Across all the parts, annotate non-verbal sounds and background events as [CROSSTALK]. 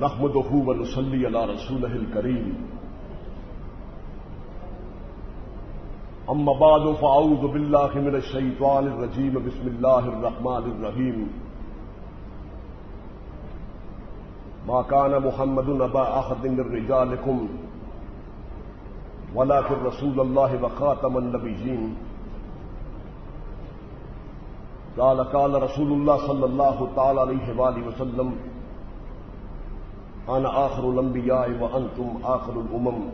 نحمده ونصلي على رسوله الكريم. أما بعد، فأعوذ بالله من الشيطان الرجيم. بسم الله الرحمن الرحيم. ما كان محمد نبا أحد من رجالكم، ولكن رسول الله وخاتم النبيين. قال قال رسول الله صلى الله تعالى عليه وآله وسلم انا آخر الانبیاء وانتم آخر الامم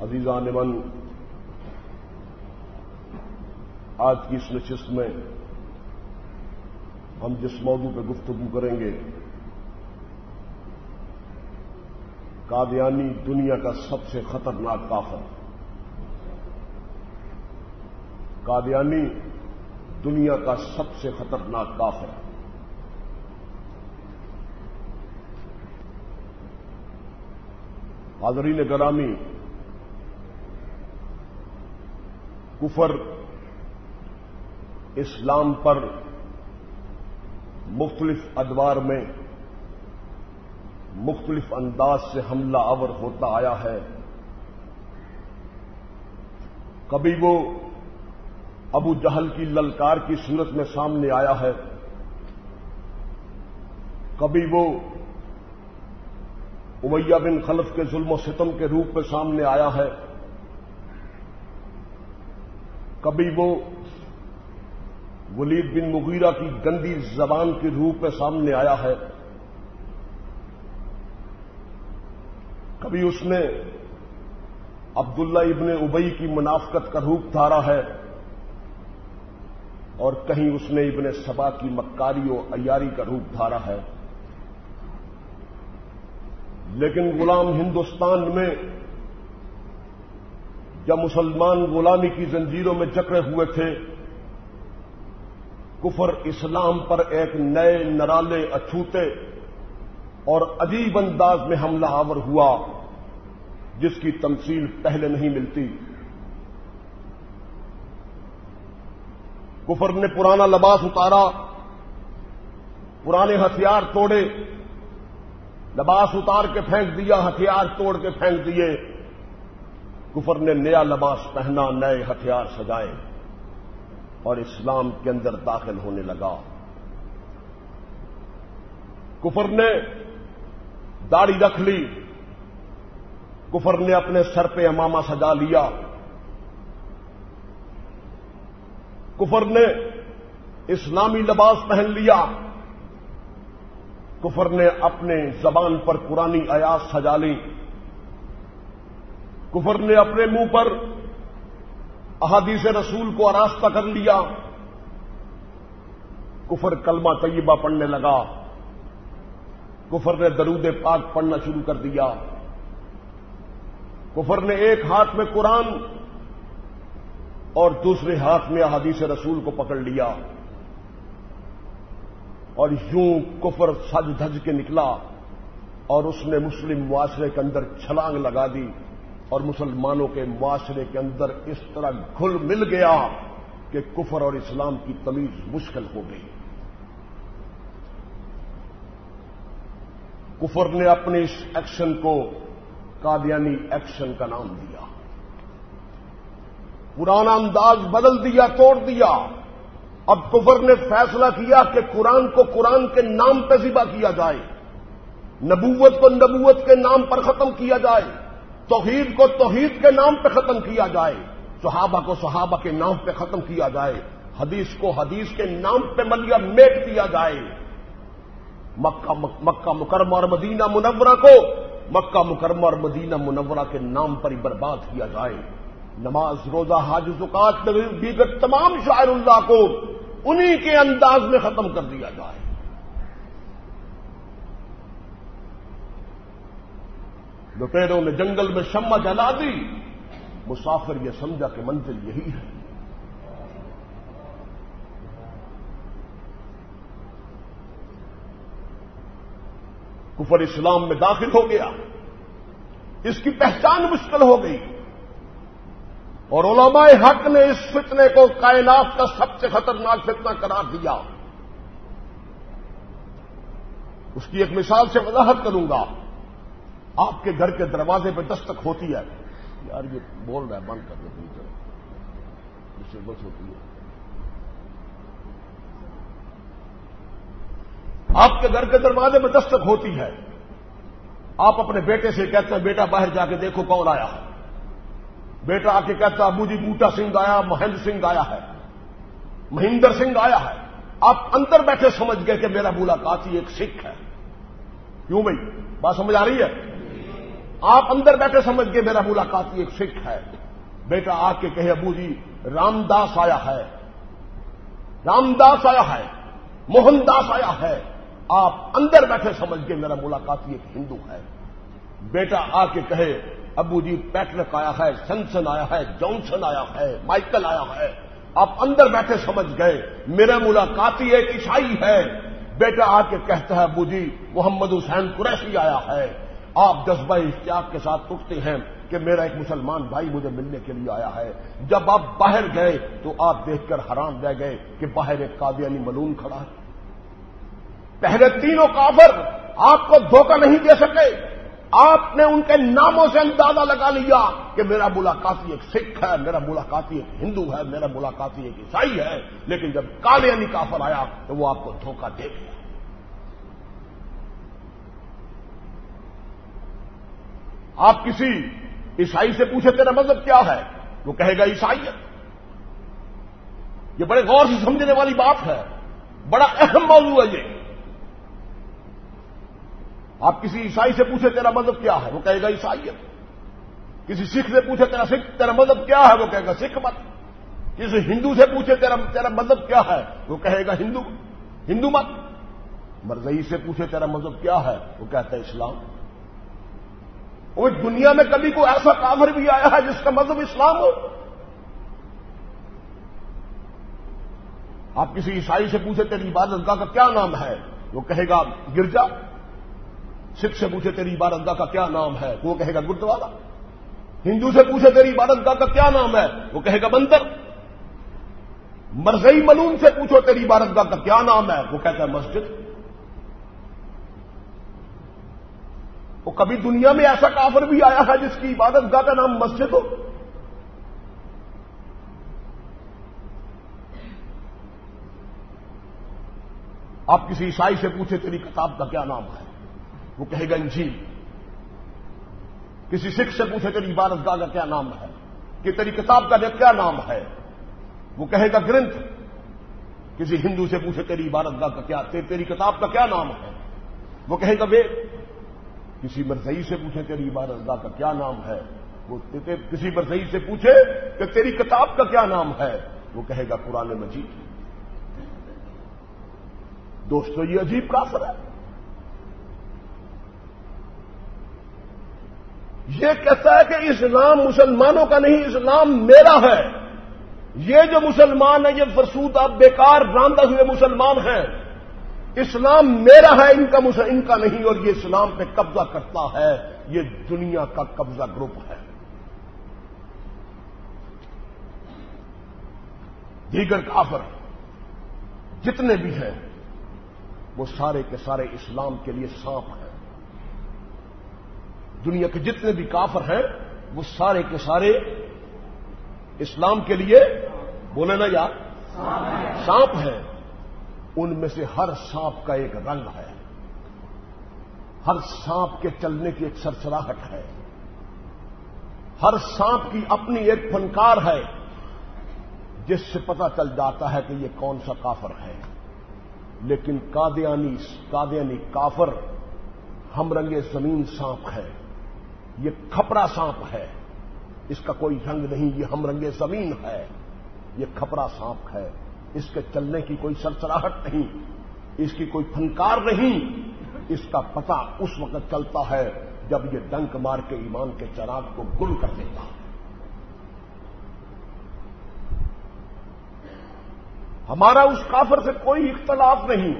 عزیزان من، آج کی اس نشست میں ہم جس موضوع پہ گفتگو کریں گے، قادیانی دنیا کا سب سے خطرناک کافر۔ قادیانی دنیا کا سب سے خطرناک کافر۔ حاضرین گرامی، کفر اسلام پر مختلف ادوار میں مختلف انداز سے حملہ آور ہوتا آیا ہے۔ کبھی وہ ابو جہل کی للکار کی صورت میں سامنے آیا ہے۔ کبھی وہ امیہ بن خلف کے ظلم و ستم کے روپ میں سامنے آیا ہے۔ کبھی وہ ولید بن مغیرہ کی گندی زبان کے روپ میں سامنے آیا ہے۔ کبھی اس نے عبداللہ ابن ابئی کی منافقت کا روپ دھارا ہے اور کہیں اس نے ابن سبا کی مکاری و ایاری کا روپ دھارا ہے۔ لیکن غلام ہندوستان میں جب مسلمان غلامی کی زنجیروں میں جکڑے ہوئے تھے، کفر اسلام پر ایک نئے نرالے اچھوتے اور عجیب انداز میں حملہ آور ہوا، جس کی تمثیل پہلے نہیں ملتی۔ کفر نے پرانا لباس اتارا، پرانے ہتھیار توڑے لباس اتار کے پھینک دیا، ہتھیار توڑ کے پھینک دیے۔ کفر نے نیا لباس پہنا، نئے ہتھیار سجائے۔ اور اسلام کے اندر داخل ہونے لگا۔ کفر نے داڑھی رکھ لی۔ کفر نے اپنے سر پہ امامہ سجا لیا۔ کفر نے اسلامی لباس پہن لیا۔ کفر نے اپنے زبان پر پرانی آیات سجا لی۔ کفر نے اپنے منہ پر احادیث رسول کو آراستہ کر لیا۔ کفر کلمہ طیبہ پڑھنے لگا۔ کفر نے درود پاک پڑھنا شروع کر دیا۔ کفر نے ایک ہاتھ میں قرآن اور دوسرے ہاتھ میں احادیث رسول کو پکڑ لیا۔ اور یوں کفر سج دھج کے نکلا اور اس نے مسلم معاشرے کے اندر چھلانگ لگا دی اور مسلمانوں کے معاشرے کے اندر اس طرح گھل مل گیا کہ کفر اور اسلام کی تمیز مشکل ہو گئی۔ کفر نے اپنے اس ایکشن کو قادیانی ایکشن کا نام دیا۔ پرانا انداز بدل دیا، توڑ دیا۔ اب کفر نے فیصلہ کیا کہ قرآن کو قرآن کے نام پہ ذبح کیا جائے، نبوت کو نبوت کے نام پر ختم کیا جائے، توحید کو توحید کے نام پہ ختم کیا جائے، صحابہ کو صحابہ کے نام پہ ختم کیا جائے، حدیث کو حدیث کے نام پہ ملیا میٹ دیا جائے۔ مکہ مکہ مکرمہ اور مدینہ منورہ کو مکہ مکرمہ اور مدینہ منورہ کے نام پر ہی برباد کیا جائے۔ نماز روزہ حاج زکات دیگر تمام شاعر اللہ کو انہی کے انداز میں ختم کر دیا جائے۔ لٹیروں نے جنگل میں شمع جلا دی، مسافر یہ سمجھا کہ منزل یہی ہے۔ کفر اسلام میں داخل ہو گیا۔ اس کی پہچان مشکل ہو گئی۔ اور علماء حق نے اس فتنے کو کائنات کا سب سے خطرناک فتنہ قرار دیا۔ اس کی ایک مثال سے وضاحت کروں گا۔ آپ کے گھر کے دروازے پہ دستک ہوتی ہے۔ یار یہ بول رہا ہے، بند کر دو ڈسٹربنس ہوتی ہے۔ آپ کے گھر کے دروازے میں دستک ہوتی ہے۔ آپ اپنے بیٹے سے کہتے ہیں، بیٹا باہر جا کے دیکھو کون آیا۔ ہے بیٹا آ کے کہتا ابو جی بوٹا سنگھ آیا مہندر سنگھ آیا ہے، مہندر سنگھ آیا ہے۔ آپ اندر بیٹھے سمجھ گئے کہ میرا ملاقاتی ایک سکھ ہے۔ کیوں بھائی؟ بات سمجھ آ رہی ہے؟ آپ اندر بیٹھے سمجھ گئے میرا ملاقاتی ایک سکھ ہے۔ بیٹا آ کے کہے، ابو جی رام داس آیا ہے۔ رام داس آیا ہے۔ موہن داس آیا ہے۔ آپ اندر بیٹھے سمجھ گئے میرا ملاقاتی ایک ہندو ہے۔ بیٹا آ کے کہے ابو جی پیٹرک آیا ہے، سنسن آیا ہے جانسن آیا ہے، مائیکل آیا ہے۔ آپ اندر بیٹھے سمجھ گئے، میرا ملاقاتی ایک عیسائی ہے۔ بیٹا آ کے کہتا ہے، ابو جی محمد حسین قریشی آیا ہے۔ آپ جذبہ اشتیاق کے ساتھ اٹھتے ہیں کہ میرا ایک مسلمان بھائی مجھے ملنے کے لیے آیا ہے۔ جب آپ باہر گئے تو آپ دیکھ کر حیران رہ گئے کہ باہر ایک قادیانی ملون کھڑا ہے۔ پہلے تینوں کافر آپ کو دھوکہ نہیں دے سکے۔ آپ نے ان کے ناموں سے اندازہ لگا لیا کہ میرا ملاقاتی ایک سکھ ہے، میرا ملاقاتی ایک ہندو ہے، میرا ملاقاتی ایک عیسائی ہے۔ لیکن جب قادیانی کافر آیا تو وہ آپ کو دھوکہ دے گیا۔ آپ کسی عیسائی سے پوچھے تیرا مذہب کیا ہے؟ وہ کہے گا عیسائی ہے یہ بڑے غور سے سمجھنے والی بات ہے۔ بڑا اہم موضوع ہے یہ۔ آپ کسی عیسائی سے پوچھے تیرا مذہب کیا ہے، وہ کہے گا عیسائی کسی سکھ سے پوچھے تیرا سکھ، تیرا مذہب کیا ہے، وہ کہے گا سکھ مت۔ کسی ہندو سے پوچھے تیرا تیرا مذہب کیا ہے، وہ کہے گا ہندو ہندو مت۔ مرزئی سے پوچھے تیرا مذہب کیا ہے، وہ کہتا ہے اسلام۔ وہ دنیا میں کبھی کوئی ایسا کافر بھی آیا ہے جس کا مذہب اسلام ہو۔ آپ کسی عیسائی سے پوچھے تیری عبادت گاہ کا کیا نام ہے، وہ کہے گا، گرجا۔ سکھ سے پوچھے تیری عبادت گاہ کا کیا نام ہے؟ وہ کہے گا گردوارا ہندو سے پوچھے تیری عبادت گاہ کا کیا نام ہے؟ وہ کہے گا مندر مرزئی ملوم سے پوچھو تیری عبادت گاہ کا کیا نام ہے؟ وہ کہتا ہے مسجد۔ وہ کبھی دنیا میں ایسا کافر بھی آیا ہے جس کی عبادت گاہ کا نام مسجد ہو۔ آپ کسی عیسائی سے پوچھے تیری کتاب کا کیا نام ہے؟ وہ کہے گا، انجیل. کسی سکھ سے پوچھے تیری عبادت گاہ کا کیا نام ہے؟ کہ تیری کتاب کا کیا نام ہے؟ وہ کہے گا گرنتھ. کسی ہندو سے پوچھے تیری عبادت گاہ کا کیا تیری کتاب کا کیا نام ہے؟ وہ کہے گا، وید. کسی مرزئی سے پوچھے تیری عبادت گاہ کا کیا نام ہے؟ وہ کسی مرزئی سے پوچھے کہ تیری کتاب کا کیا نام ہے؟ وہ کہے گا، قرآن مجید. دوستو، یہ عجیب کافر ہے۔ یہ کہتا ہے کہ اسلام مسلمانوں کا نہیں، اسلام میرا ہے۔ یہ جو مسلمان ہیں، یہ فرسود آپ بیکار راندہ ہوئے مسلمان ہیں۔ اسلام میرا ہے، ان کا ان کا نہیں، اور یہ اسلام پہ قبضہ کرتا ہے۔ یہ دنیا کا قبضہ گروپ ہے۔ دیگر کافر جتنے بھی ہیں، وہ سارے کے سارے اسلام کے لیے سانپ ہیں۔ دنیا کے جتنے بھی کافر ہیں، وہ سارے کے سارے اسلام کے لیے بولے نا یار سانپ ہیں۔ ان میں سے ہر سانپ کا ایک رنگ ہے۔ ہر سانپ کے چلنے کی ایک سرسراہٹ ہے۔ ہر سانپ کی اپنی ایک فنکار ہے۔ جس سے پتا چل جاتا ہے کہ یہ کون سا کافر ہے۔ لیکن قادیانی قادیانی کافر ہم رنگ زمین سانپ ہے۔ یہ کھپڑا سانپ ہے۔ اس کا کوئی رنگ نہیں، یہ ہم رنگ زمین ہے۔ یہ کھپڑا سانپ ہے۔ اس کے چلنے کی کوئی سرسراہٹ نہیں۔ اس کی کوئی فنکار نہیں۔ اس کا پتہ اس وقت چلتا ہے جب یہ ڈنک مار کے ایمان کے چراغ کو گل کر دیتا ہے۔ ہمارا اس کافر سے کوئی اختلاف نہیں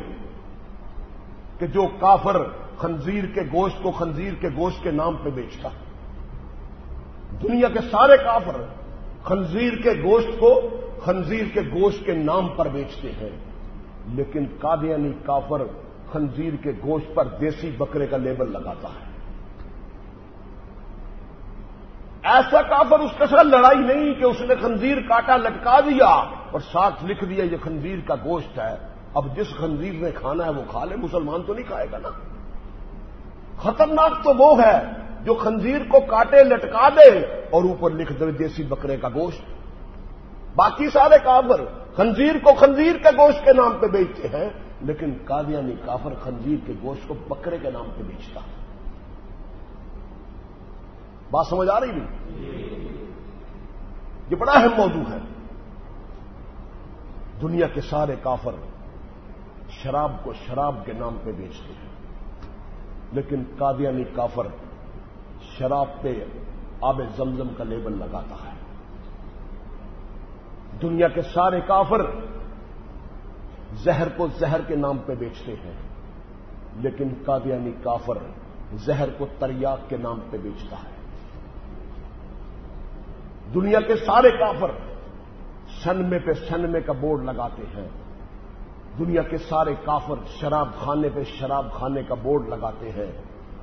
کہ جو کافر خنزیر کے گوشت کو خنزیر کے گوشت کے نام پہ بیچتا ہے دنیا کے سارے کافر خنزیر کے گوشت کو خنزیر کے گوشت کے نام پر بیچتے ہیں لیکن قادیانی کافر خنزیر کے گوشت پر دیسی بکرے کا لیبل لگاتا ہے۔ ایسا کافر اس کے ساتھ لڑائی نہیں کہ اس نے خنزیر کاٹا، لٹکا دیا اور ساتھ لکھ دیا یہ خنزیر کا گوشت ہے۔ اب جس خنزیر نے کھانا ہے وہ کھا لے، مسلمان تو نہیں کھائے گا نا۔ خطرناک تو وہ ہے جو خنزیر کو کاٹے، لٹکا دے اور اوپر لکھ دے دیسی بکرے کا گوشت۔ باقی سارے کافر خنزیر کو خنزیر کے گوشت کے نام پہ بیچتے ہیں، لیکن قادیانی کافر خنزیر کے گوشت کو بکرے کے نام پہ بیچتا۔ ہے بات سمجھ آ رہی نہیں یہ بڑا اہم موضوع ہے۔ دنیا کے سارے کافر شراب کو شراب کے نام پہ بیچتے ہیں۔ لیکن قادیانی کافر شراب پہ آب زمزم کا لیبل لگاتا ہے۔ دنیا کے سارے کافر زہر کو زہر کے نام پہ بیچتے ہیں، لیکن قادیانی کافر زہر کو تریاق کے نام پہ بیچتا ہے۔ دنیا کے سارے کافر سنمے پہ سنمے کا بورڈ لگاتے ہیں۔ دنیا کے سارے کافر شراب خانے پہ شراب خانے کا بورڈ لگاتے ہیں،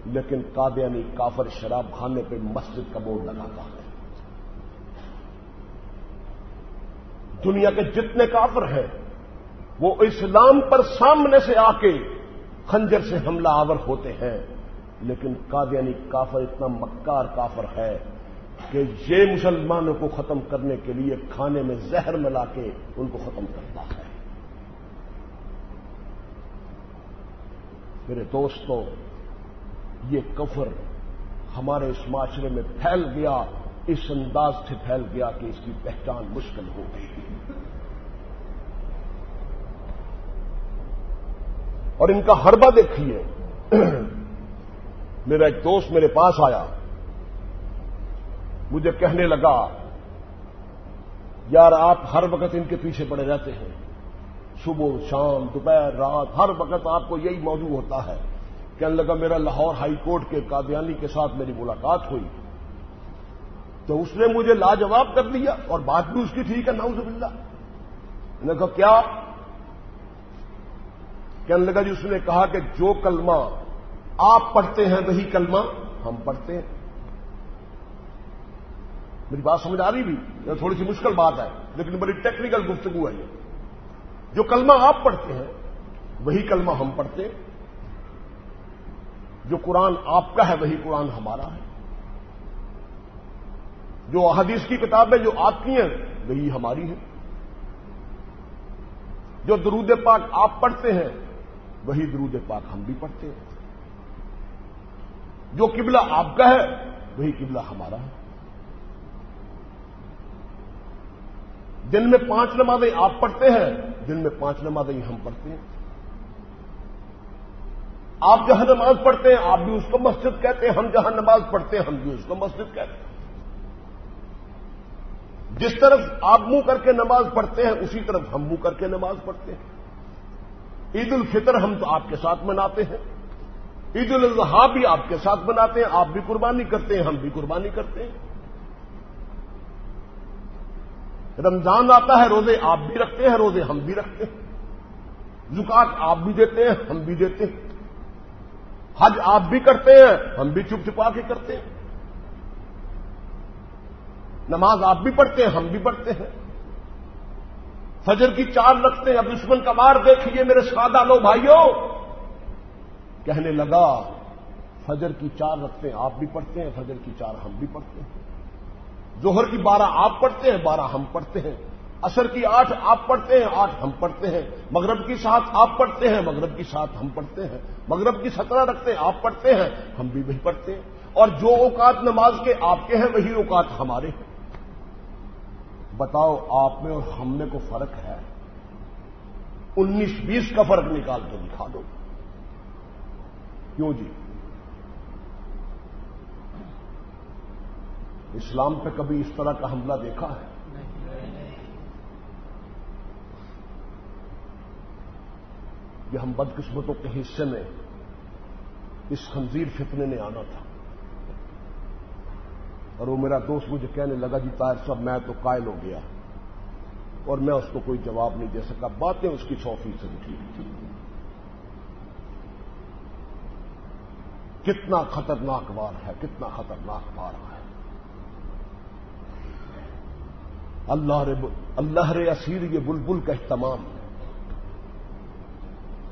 لیکن قادیانی کافر شراب خانے پہ مسجد کا بورڈ لگاتا ہے۔ دنیا کے جتنے کافر ہیں، وہ اسلام پر سامنے سے آ کے خنجر سے حملہ آور ہوتے ہیں، لیکن قادیانی کافر اتنا مکار کافر ہے کہ یہ مسلمانوں کو ختم کرنے کے لیے کھانے میں زہر ملا کے ان کو ختم کرتا ہے۔ میرے دوستوں یہ کفر ہمارے اس معاشرے میں پھیل گیا، اس انداز سے پھیل گیا کہ اس کی پہچان مشکل ہو گئی۔ اور ان کا حربہ دیکھیے۔ [CLEARS THROAT] میرا ایک دوست میرے پاس آیا۔ مجھے کہنے لگا، یار آپ ہر وقت ان کے پیچھے پڑے رہتے ہیں۔ صبح شام، دوپہر، رات، ہر وقت آپ کو یہی موضوع ہوتا ہے کہنے لگا میرا لاہور ہائی کورٹ کے قادیانی کے ساتھ میری ملاقات ہوئی۔ تو اس نے مجھے لاجواب کر دیا اور بات بھی اس کی ٹھیک ہے ناؤز باللہ۔ نے کہا، کیا؟ کہنے لگا جی اس نے کہا کہ جو کلمہ آپ پڑھتے ہیں وہی کلمہ ہم پڑھتے ہیں۔ میری بات سمجھ آ رہی بھی؟ یہ تھوڑی سی مشکل بات ہے، لیکن بڑی ٹیکنیکل گفتگو ہے یہ۔ جو کلمہ آپ پڑھتے ہیں، وہی کلمہ ہم پڑھتے جو قرآن آپ کا ہے، وہی قرآن ہمارا ہے۔ جو حدیث کی کتابیں جو آپ کی ہیں، وہی ہماری ہیں۔ جو درود پاک آپ پڑھتے ہیں، وہی درود پاک ہم بھی پڑھتے ہیں۔ جو قبلہ آپ کا ہے، وہی قبلہ ہمارا ہے۔ دن میں پانچ نمازیں آپ پڑھتے ہیں دن میں پانچ نمازیں ہم پڑھتے ہیں۔ آپ جہاں نماز پڑھتے ہیں، آپ بھی اس کو مسجد کہتے ہیں، ہم جہاں نماز پڑھتے ہیں، ہم بھی اس کو مسجد کہتے ہیں۔ جس طرف آپ منہ کر کے نماز پڑھتے ہیں، اسی طرف ہم منہ کر کے نماز پڑھتے ہیں۔ عید الفطر ہم تو آپ کے ساتھ مناتے ہیں۔ عید الاضحیٰ بھی آپ کے ساتھ مناتے ہیں، آپ بھی قربانی کرتے ہیں، ہم بھی قربانی کرتے ہیں۔ رمضان آتا ہے، روزے آپ بھی رکھتے ہیں، روزے ہم بھی رکھتے ہیں۔ زکات آپ بھی دیتے ہیں، ہم بھی دیتے ہیں۔ حج آپ بھی کرتے ہیں، ہم بھی چپ چپا کے کرتے ہیں۔ نماز آپ بھی پڑھتے ہیں، ہم بھی پڑھتے ہیں۔ فجر کی چار رکھتے ہیں، اب دشمن کا مار دیکھیے میرے سادہ لو بھائیوں۔ کہنے لگا، فجر کی چار رکھتے ہیں، آپ بھی پڑھتے ہیں، فجر کی چار ہم بھی پڑھتے ہیں۔ ظہر کی بارہ آپ پڑھتے ہیں، بارہ ہم پڑھتے ہیں۔ اثر کی آٹھ آپ پڑھتے ہیں، آٹھ ہم پڑھتے ہیں۔ مغرب کی سات آپ پڑھتے ہیں، مغرب کی سات ہم پڑھتے ہیں۔ مغرب کی سترہ رکھتے ہیں، آپ پڑھتے ہیں، ہم بھی وہی پڑھتے ہیں۔ اور جو اوقات نماز کے آپ کے ہیں، وہی اوقات ہمارے ہیں۔ بتاؤ، آپ میں اور ہم میں کو فرق ہے؟ انیس بیس کا فرق نکال کے دکھا دو۔ کیوں جی؟ اسلام پہ کبھی اس طرح کا حملہ دیکھا ہے؟ یہ ہم بدقسمتوں کے حصے میں اس خنزیر فتنے نے آنا تھا۔ اور وہ میرا دوست مجھے کہنے لگا جی طاہر صاحب، میں تو قائل ہو گیا اور میں اس کو کوئی جواب نہیں دے سکا۔ باتیں اس کی سو فیصد ٹھیک کتنا خطرناک وار ہے، کتنا خطرناک وار ہے۔ اللہ رے اللہ رے اسیر یہ بلبل کا اہتمام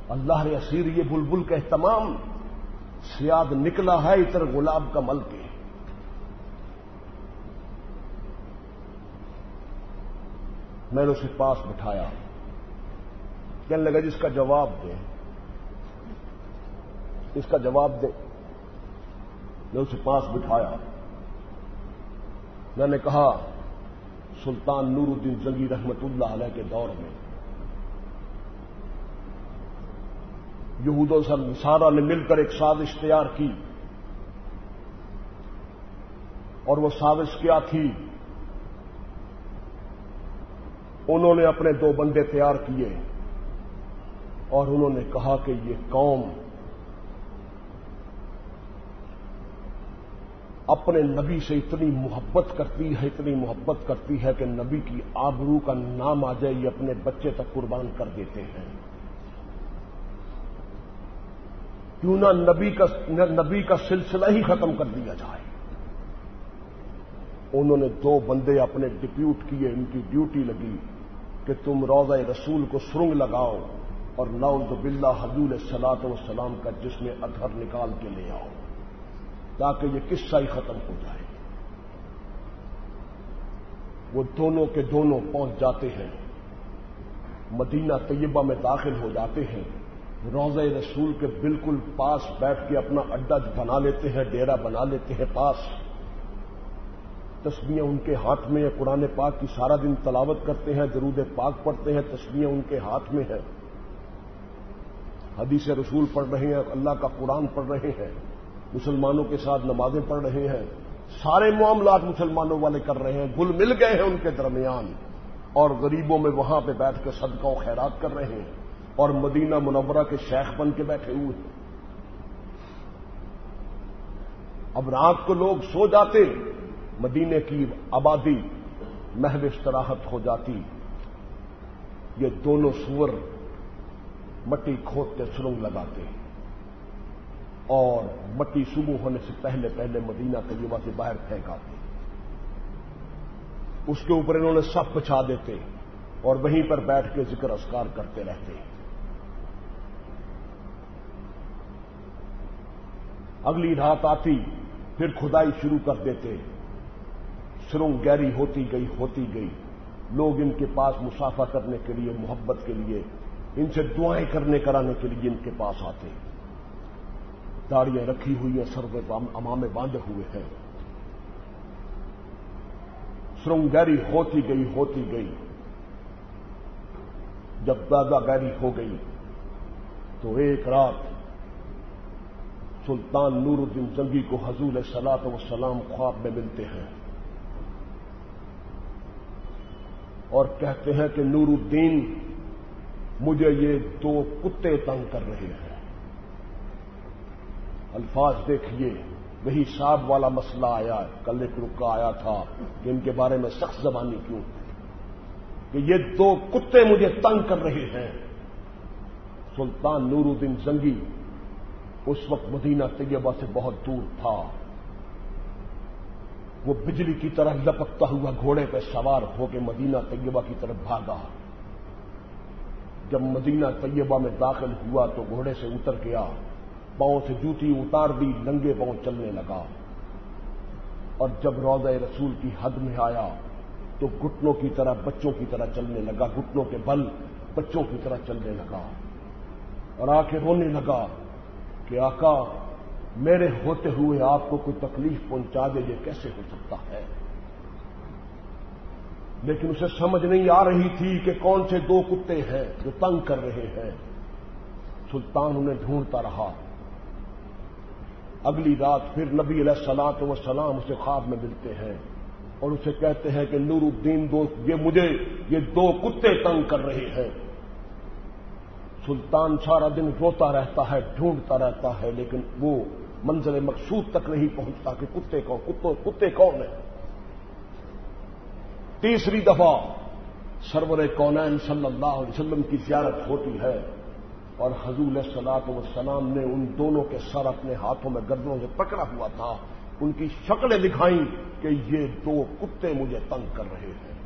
اللہ رے اسیر یہ بلبل کا اہتمام۔ سیاد نکلا ہے اتر گلاب کا مل کے میں نے اسے پاس بٹھایا۔ کہنے لگا جس کا جواب دے۔ اس کا جواب دے۔ میں اسے پاس بٹھایا۔ میں نے کہا سلطان نور الدین زنگی رحمت اللہ علیہ کے دور میں۔ یہود و سر سارا نے مل کر ایک سازش تیار کی۔ اور وہ سازش کیا تھی؟ انہوں نے اپنے دو بندے تیار کیے اور انہوں نے کہا کہ یہ قوم اپنے نبی سے اتنی محبت کرتی ہے، اتنی محبت کرتی ہے کہ نبی کی آبرو کا نام آ جائے، یہ اپنے بچے تک قربان کر دیتے ہیں۔ کیوں نہ نبی کا نبی کا سلسلہ ہی ختم کر دیا جائے۔ انہوں نے دو بندے اپنے ڈپیوٹ کیے، ان کی ڈیوٹی لگی کہ تم روزہ رسول کو سرنگ لگاؤ اور ناؤز بلّہ حضول سلاط وسلام کا جس میں ادھر نکال کے لے آؤ۔ تاکہ یہ قصہ ہی ختم ہو جائے۔ وہ دونوں کے دونوں پہنچ جاتے ہیں۔ مدینہ طیبہ میں داخل ہو جاتے ہیں۔ روزہ رسول کے بالکل پاس بیٹھ کے اپنا اڈا بنا لیتے ہیں ڈیرا بنا لیتے ہیں پاس۔ تسبیاں ان کے ہاتھ میں قرآن پاک کی سارا دن تلاوت کرتے ہیں، درود پاک پڑھتے ہیں تسبیاں ان کے ہاتھ میں ہیں۔ حدیث رسول پڑھ رہے ہیں، اللہ کا قرآن پڑھ رہے ہیں۔ مسلمانوں کے ساتھ نمازیں پڑھ رہے ہیں، سارے معاملات مسلمانوں والے کر رہے ہیں، گل مل گئے ہیں ان کے درمیان، اور غریبوں میں وہاں پہ بیٹھ کے صدقہ و خیرات کر رہے ہیں، اور مدینہ منورہ کے شیخ بن کے بیٹھے ہوئے ہیں۔ اب رات کو لوگ سو جاتے مدینے کی آبادی محو استراحت ہو جاتی۔ یہ دونوں سور مٹی کھودتے، سرنگ لگاتے۔ ہیں اور مٹی شروع ہونے سے پہلے پہلے مدینہ طیبہ سے باہر پھینک آتے اس کے اوپر انہوں نے سب بچھا دیتے اور وہیں پر بیٹھ کے ذکر اسکار کرتے رہتے۔ اگلی رات آتی، پھر کھدائی شروع کر دیتے۔ سرنگ گہری ہوتی گئی ہوتی گئی۔ لوگ ان کے پاس مسافہ کرنے کے لیے، محبت کے لیے، ان سے دعائیں کرنے، کرانے کے لیے ان کے پاس آتے۔ داڑیاں رکھی ہوئی ہیں، سر امامے باندھے ہوئے ہیں۔ سرنگیری ہوتی گئی ہوتی گئی۔ جب دادا گیری ہو گئی، تو ایک رات سلطان نور الدین جنگی کو حضور سلاط و سلام خواب میں ملتے ہیں۔ اور کہتے ہیں کہ نور الدین مجھے یہ دو کتے تنگ کر رہے ہیں۔ الفاظ دیکھیے، وہی صاحب والا مسئلہ آیا کل ایک رکا آیا تھا کہ ان کے بارے میں سخت زبانی کیوں؟ کہ یہ دو کتے مجھے تنگ کر رہے ہیں۔ سلطان نور الدین زنگی اس وقت مدینہ طیبہ سے بہت دور تھا۔ وہ بجلی کی طرح لپکتا ہوا گھوڑے پہ سوار ہو کے مدینہ طیبہ کی طرف بھاگا۔ جب مدینہ طیبہ میں داخل ہوا تو گھوڑے سے اتر گیا۔ پاؤں سے جوتی اتار دی ننگے پاؤں چلنے لگا۔ اور جب روزہ رسول کی حد میں آیا تو گٹنوں کی طرح بچوں کی طرح چلنے لگا گٹنوں کے بل بچوں کی طرح چلنے لگا۔ اور آ کے رونے لگا کہ آقا، میرے ہوتے ہوئے آپ کو کوئی تکلیف پہنچا دے، یہ کیسے ہو سکتا ہے؟ لیکن اسے سمجھ نہیں آ رہی تھی کہ کون سے دو کتے ہیں جو تنگ کر رہے ہیں۔ سلطان انہیں ڈھونڈتا رہا۔ اگلی رات پھر نبی علیہ سلاط و سلام اسے خواب میں ملتے ہیں اور اسے کہتے ہیں کہ نور الدین دو یہ مجھے یہ دو کتے تنگ کر رہے ہیں۔ سلطان سارا دن روتا رہتا ہے، ڈھونڈتا رہتا ہے، لیکن وہ منزل مقصود تک نہیں پہنچتا کہ کتے کون کتے کون ہیں۔ تیسری دفعہ سرور کونین صلی اللہ علیہ وسلم کی زیارت ہوتی ہے۔ اور حضور سلاط وسلام نے ان دونوں کے سر اپنے ہاتھوں میں گردنوں سے پکڑا ہوا تھا۔ ان کی شکلیں دکھائیں کہ یہ دو کتے مجھے تنگ کر رہے ہیں۔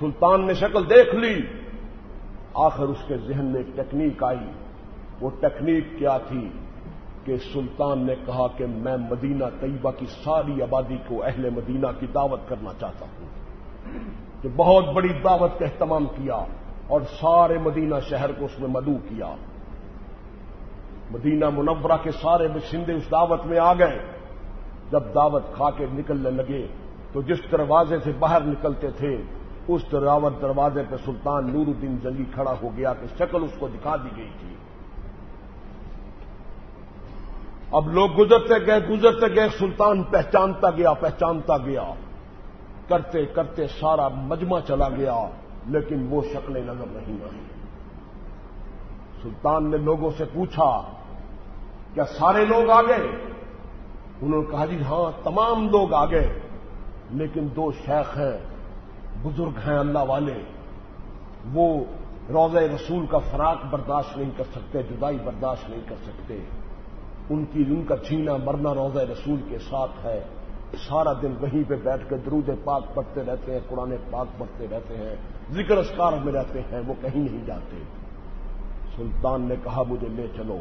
سلطان نے شکل دیکھ لی۔ آخر اس کے ذہن میں ایک ٹیکنیک آئی۔ وہ ٹیکنیک کیا تھی کہ سلطان نے کہا کہ میں مدینہ طیبہ کی ساری آبادی کو اہل مدینہ کی دعوت کرنا چاہتا ہوں۔ کہ بہت بڑی دعوت کا اہتمام کیا اور سارے مدینہ شہر کو اس میں مدعو کیا۔ مدینہ منورہ کے سارے بشندے اس دعوت میں آ گئے۔ جب دعوت کھا کے نکلنے لگے تو جس دروازے سے باہر نکلتے تھے، اس دراوت دروازے پہ سلطان نور الدین جنگی کھڑا ہو گیا کہ شکل اس کو دکھا دی گئی تھی۔ اب لوگ گزرتے گئے گزرتے گئے، سلطان پہچانتا گیا پہچانتا گیا۔ کرتے کرتے سارا مجمع چلا گیا، لیکن وہ شکلیں نظر نہیں آئی سلطان نے لوگوں سے پوچھا، کیا سارے لوگ آ گئے انہوں نے کہا جی ہاں تمام لوگ آ گئے لیکن دو شیخ ہیں، بزرگ ہیں اللہ والے۔ وہ روز رسول کا فراق برداشت نہیں کر سکتے، جدائی برداشت نہیں کر سکتے۔ ان کی ان کا چھینا مرنا روز رسول کے ساتھ ہے۔ سارا دن وہیں پہ بیٹھ کے درود پاک پڑھتے رہتے ہیں، قرآن پاک پڑھتے رہتے ہیں، ذکر اسکار میں رہتے ہیں، وہ کہیں نہیں جاتے۔ سلطان نے کہا، مجھے لے چلو۔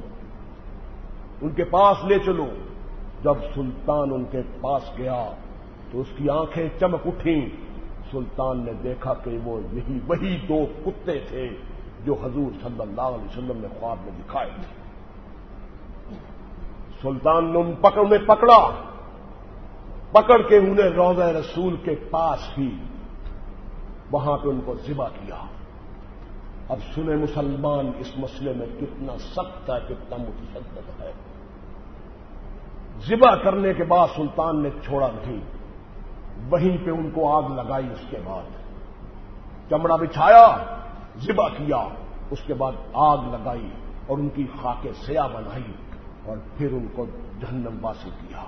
ان کے پاس لے چلو۔ جب سلطان ان کے پاس گیا، تو اس کی آنکھیں چمک اٹھیں۔ سلطان نے دیکھا کہ وہ یہی وہی دو کتے تھے جو حضور صلی اللہ علیہ وسلم نے خواب میں دکھائے تھے۔ سلطان نے ان پکڑ میں پکڑا۔ پکڑ کے انہیں روزہ رسول کے پاس ہی وہاں پہ ان کو ذبح کیا۔ اب سنے مسلمان اس مسئلے میں کتنا سخت ہے، کتنا متشدد ہے۔ ذبح کرنے کے بعد سلطان نے چھوڑا نہیں، وہیں پہ ان کو آگ لگائی اس کے بعد۔ چمڑا بچھایا، ذبح کیا، اس کے بعد آگ لگائی اور ان کی خاکیں سیاہ بنائی اور پھر ان کو جہنم باسی کیا۔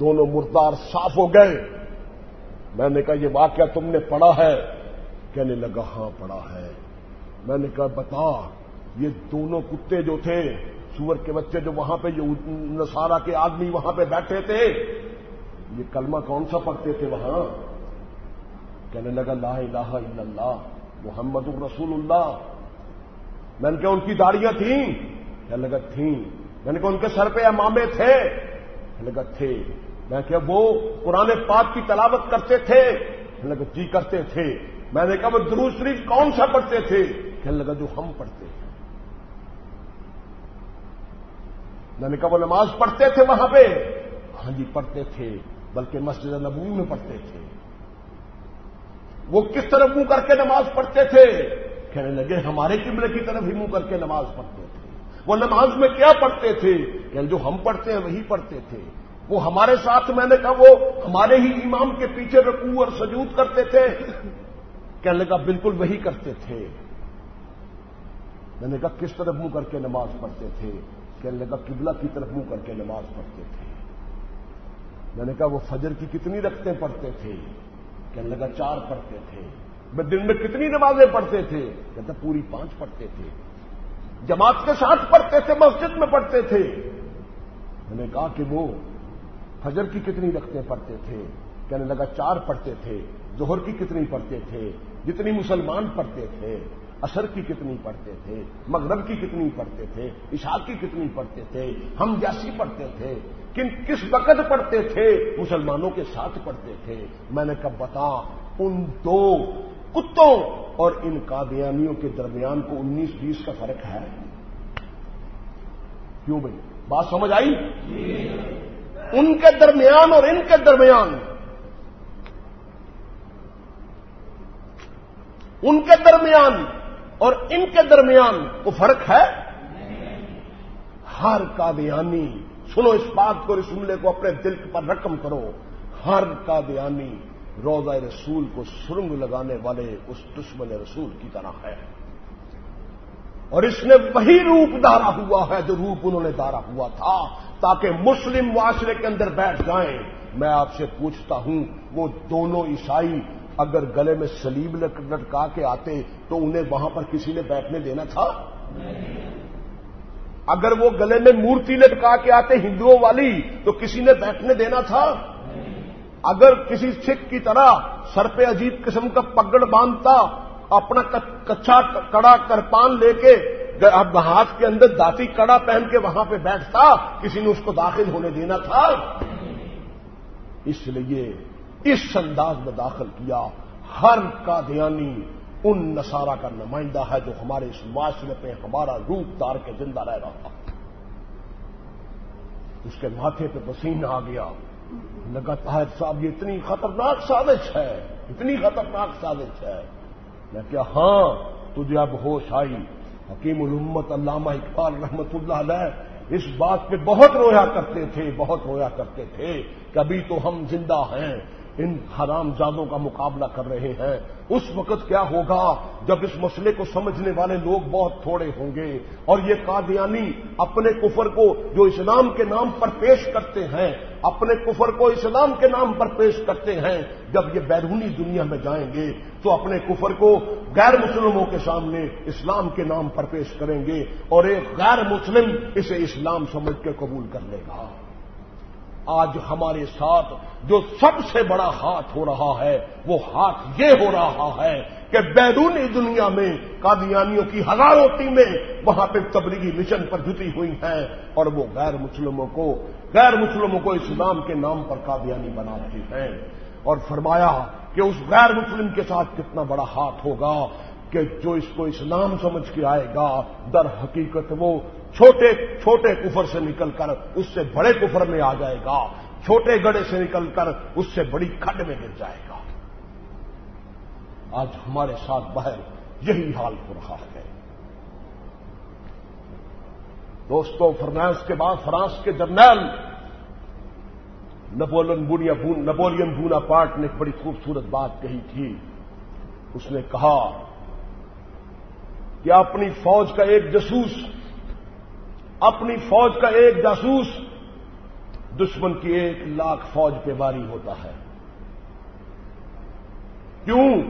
دونوں مردار صاف ہو گئے۔ میں نے کہا، یہ واقعہ تم نے پڑھا ہے؟ کہنے لگا ہاں پڑھا ہے۔ میں نے کہا، بتا، یہ دونوں کتے جو تھے، سور کے بچے جو وہاں پہ نسارا کے آدمی وہاں پہ بیٹھے تھے، یہ کلمہ کون سا پڑھتے تھے وہاں؟ کہنے لگا، لا الہ الا اللہ، محمد الرسول اللہ۔ میں نے کہا، ان کی داڑیاں تھیں؟ کہنے لگا، تھیں۔ میں نے کہا، ان کے سر پہ امامے تھے۔ لگا تھے۔ میں کہ وہ قرآن پاک کی تلاوت کرتے تھے۔ لگا جی کرتے تھے۔ میں نے کہا، وہ دوسری کون سا پڑھتے تھے؟ کہنے لگا، جو ہم پڑھتے ہیں۔ میں نے کہا، وہ نماز پڑھتے تھے وہاں پہ۔ ہاں جی پڑھتے تھے، بلکہ مسجد نبوی میں پڑھتے تھے۔ وہ کس طرح منہ کر کے نماز پڑھتے تھے؟ کہنے لگے، ہمارے قبلے کی طرف ہی منہ کر کے نماز پڑھتے تھے وہ نماز میں کیا پڑھتے تھے؟ کہ جو ہم پڑھتے ہیں وہی پڑھتے تھے۔ وہ ہمارے ساتھ میں نے کہا وہ ہمارے ہی امام کے پیچھے رکوع اور سجود کرتے تھے۔ کہنے لگا بالکل وہی کرتے تھے۔ میں نے کہا کس طرف منہ کر کے نماز پڑھتے تھے؟ کہنے لگا قبلہ کی طرف منہ کر کے نماز پڑھتے تھے۔ میں نے کہا وہ فجر کی کتنی رکھتے پڑھتے تھے؟ کہنے لگا چار پڑھتے تھے۔ میں دن میں کتنی نمازیں پڑھتے تھے؟ کہتا پوری پانچ پڑھتے تھے۔ جماعت کے ساتھ پڑھتے تھے، مسجد میں پڑھتے تھے۔ میں نے کہا کہ وہ فجر کی کتنی رکھتے پڑھتے تھے؟ کہنے لگا، چار پڑھتے تھے۔ ظہر کی کتنی پڑھتے تھے؟ جتنی مسلمان پڑھتے تھے۔ اثر کی کتنی پڑھتے تھے؟ مغرب کی کتنی پڑھتے تھے؟ عشاء کی کتنی پڑھتے تھے؟ ہم جیسی پڑھتے تھے۔ کن، کس وقت پڑھتے تھے؟ مسلمانوں کے ساتھ پڑھتے تھے۔ میں نے کب بتا، ان دو کتوں اور ان قادیانیوں کے درمیان کو انیس بیس کا فرق ہے؟ کیوں بھائی؟ بات سمجھ آئی؟ ان کے درمیان اور ان کے درمیان۔ ان کے درمیان اور ان کے درمیان وہ فرق ہے؟ ہر قادیانی سنو اس بات کو اس جملے کو اپنے دل پر رقم کرو۔ ہر قادیانی روزہ رسول کو سرنگ لگانے والے اس دشمن رسول کی طرح ہے۔ اور اس نے وہی روپ دارا ہوا ہے جو روپ انہوں نے دارا ہوا تھا۔ تاکہ مسلم معاشرے کے اندر بیٹھ جائیں۔ میں آپ سے پوچھتا ہوں، وہ دونوں عیسائی اگر گلے میں سلیب لٹکا کے آتے تو انہیں وہاں پر کسی نے بیٹھنے دینا تھا؟ اگر وہ گلے میں مورتی لٹکا کے آتے ہندوؤں والی تو کسی نے بیٹھنے دینا تھا؟ اگر کسی سکھ کی طرح سر پہ عجیب قسم کا پگڑ باندھتا، اپنا کچا کڑا کرپان لے کے اب ہاتھ کے اندر داتی کڑا پہن کے وہاں پہ بیٹھتا، کسی نے اس کو داخل ہونے دینا تھا۔ اس لیے اس انداز میں داخل کیا، ہر کا دیانی ان نصارہ کا نمائندہ ہے جو ہمارے اس معاشرے پہ ہمارا روپ دار کے زندہ رہ رہا تھا۔ اس کے ماتھے پہ پسینہ آ گیا۔ لگا طاہر صاحب، یہ اتنی خطرناک سازش ہے، اتنی خطرناک سازش ہے۔ میں کیا ہاں تجھے اب ہوش آئی۔ حکیم الامت علامہ اقبال رحمت اللہ علیہ اس بات پہ بہت رویا کرتے تھے، بہت رویا کرتے تھے کبھی تو ہم زندہ ہیں۔ ان حرام زادوں کا مقابلہ کر رہے ہیں۔ اس وقت کیا ہوگا جب اس مسئلے کو سمجھنے والے لوگ بہت تھوڑے ہوں گے۔ اور یہ قادیانی اپنے کفر کو جو اسلام کے نام پر پیش کرتے ہیں، اپنے کفر کو اسلام کے نام پر پیش کرتے ہیں۔ جب یہ بیرونی دنیا میں جائیں گے، تو اپنے کفر کو غیر مسلموں کے سامنے اسلام کے نام پر پیش کریں گے اور ایک غیر مسلم اسے اسلام سمجھ کے قبول کر لے گا۔ آج ہمارے ساتھ جو سب سے بڑا ہاتھ ہو رہا ہے، وہ ہاتھ یہ ہو رہا ہے کہ بیرونی دنیا میں قادیانیوں کی ہزاروں ٹیمیں وہاں پہ تبلیغی مشن پر جتی ہوئی ہیں اور وہ غیر مسلموں کو، غیر مسلموں کو اسلام کے نام پر قادیانی بناتی ہیں۔ اور فرمایا کہ اس غیر مسلم کے ساتھ کتنا بڑا ہاتھ ہوگا کہ جو اس کو اسلام سمجھ کے آئے گا، در حقیقت وہ چھوٹے چھوٹے کفر سے نکل کر اس سے بڑے کفر میں آ جائے گا۔ چھوٹے گڑے سے نکل کر اس سے بڑی کھڈ میں گر جائے گا۔ آج ہمارے ساتھ باہر یہی حال ہو رہا ہے۔ دوستوں فرانس کے بعد فرانس کے جرنیل نپولن بونیا نپولین بونا پارٹ نے ایک بڑی خوبصورت بات کہی تھی۔ اس نے کہا کہ اپنی فوج کا ایک جسوس اپنی فوج کا ایک جاسوس دشمن کی ایک لاکھ فوج پہ باری ہوتا ہے۔ کیوں؟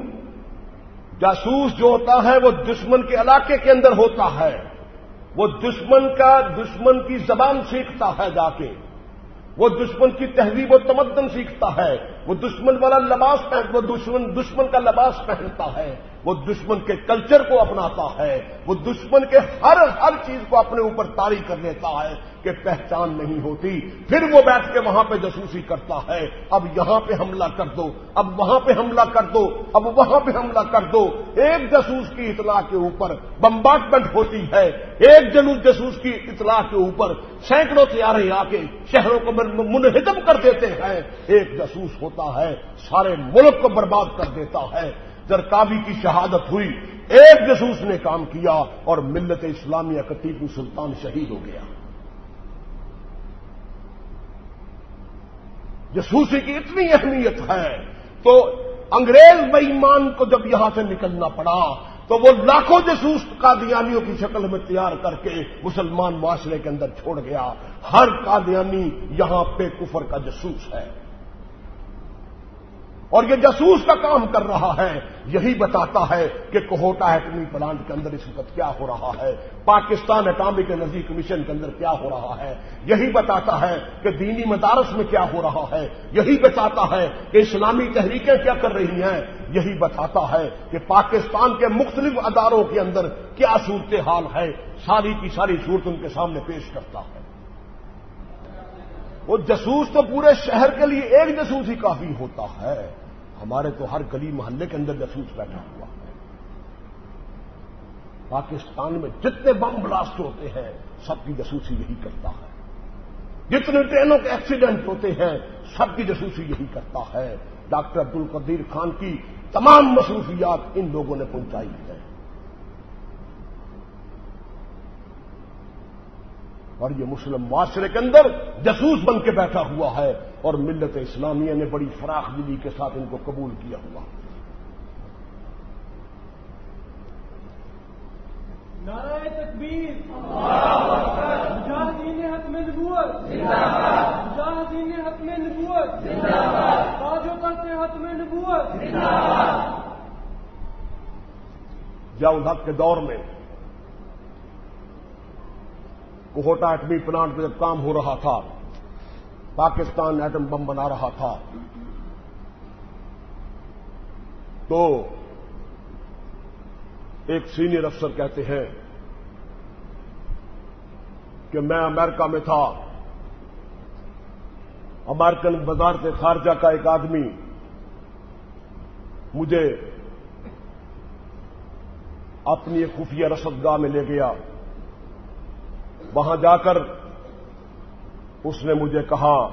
جاسوس جو ہوتا ہے وہ دشمن کے علاقے کے اندر ہوتا ہے۔ وہ دشمن کا دشمن کی زبان سیکھتا ہے جا کے۔ وہ دشمن کی تہذیب و تمدن سیکھتا ہے۔ وہ دشمن والا لباس پہن وہ دشمن دشمن کا لباس پہنتا ہے۔ وہ دشمن کے کلچر کو اپناتا ہے، وہ دشمن کے ہر ہر چیز کو اپنے اوپر تاری کر لیتا ہے کہ پہچان نہیں ہوتی۔ پھر وہ بیٹھ کے وہاں پہ جسوسی کرتا ہے۔ اب یہاں پہ حملہ کر دو، اب وہاں پہ حملہ کر دو، اب وہاں پہ حملہ کر دو۔ ایک جسوس کی اطلاع کے اوپر بمبارٹمنٹ ہوتی ہے۔ ایک جنوب جسوس کی اطلاع کے اوپر سینکڑوں تیارے آ کے شہروں کو منہدم کر دیتے ہیں۔ ایک جسوس ہوتا ہے، سارے ملک کو برباد کر دیتا ہے۔ زرکابی کی شہادت ہوئی، ایک جسوس نے کام کیا اور ملت اسلامیہ کا ٹیپو سلطان شہید ہو گیا۔ جسوسی کی اتنی اہمیت ہے، تو انگریز بےمان کو جب یہاں سے نکلنا پڑا، تو وہ لاکھوں جسوس قادیانیوں کی شکل میں تیار کر کے مسلمان معاشرے کے اندر چھوڑ گیا۔ ہر قادیانی یہاں پہ کفر کا جسوس ہے۔ اور یہ جاسوس کا کام کر رہا ہے، یہی بتاتا ہے کہ کوہوٹا ایٹمی پلانٹ کے اندر اس وقت کیا ہو رہا ہے، پاکستان اٹامک انرجی کمیشن کے اندر کیا ہو رہا ہے، یہی بتاتا ہے کہ دینی مدارس میں کیا ہو رہا ہے، یہی بتاتا ہے کہ اسلامی تحریکیں کیا کر رہی ہیں، یہی بتاتا ہے کہ پاکستان کے مختلف اداروں کے اندر کیا صورتحال ہے، ساری کی ساری صورت ان کے سامنے پیش کرتا ہے۔ وہ جسوس تو پورے شہر کے لیے ایک جسوس ہی کافی ہوتا ہے۔ ہمارے تو ہر گلی محلے کے اندر جسوس بیٹھا ہوا ہے۔ پاکستان میں جتنے بم بلاسٹ ہوتے ہیں، سب کی جسوسی یہی کرتا ہے۔ جتنے ٹرینوں کے ایکسیڈنٹ ہوتے ہیں، سب کی جسوسی یہی کرتا ہے۔ ڈاکٹر عبد القدیر خان کی تمام مصروفیات ان لوگوں نے پہنچائی ہیں اور یہ مسلم معاشرے کے اندر جسوس بن کے بیٹھا ہوا ہے اور ملت اسلامیہ نے بڑی فراخ دلی کے ساتھ ان کو قبول کیا ہوا۔ نعرہ تکبیر۔ مجاہدین حق نبوت۔ مجاہدین حق نبوت۔ یا الحق کے دور میں کوہوٹا ایٹمی پلانٹ پہ جب کام ہو رہا تھا، پاکستان ایٹم بم بنا رہا تھا۔ تو ایک سینئر افسر کہتے ہیں کہ میں امریکہ میں تھا۔ امریکن وزارت خارجہ کا ایک آدمی مجھے اپنی خفیہ رسد گاہ میں لے گیا۔ وہاں جا کر اس نے مجھے کہا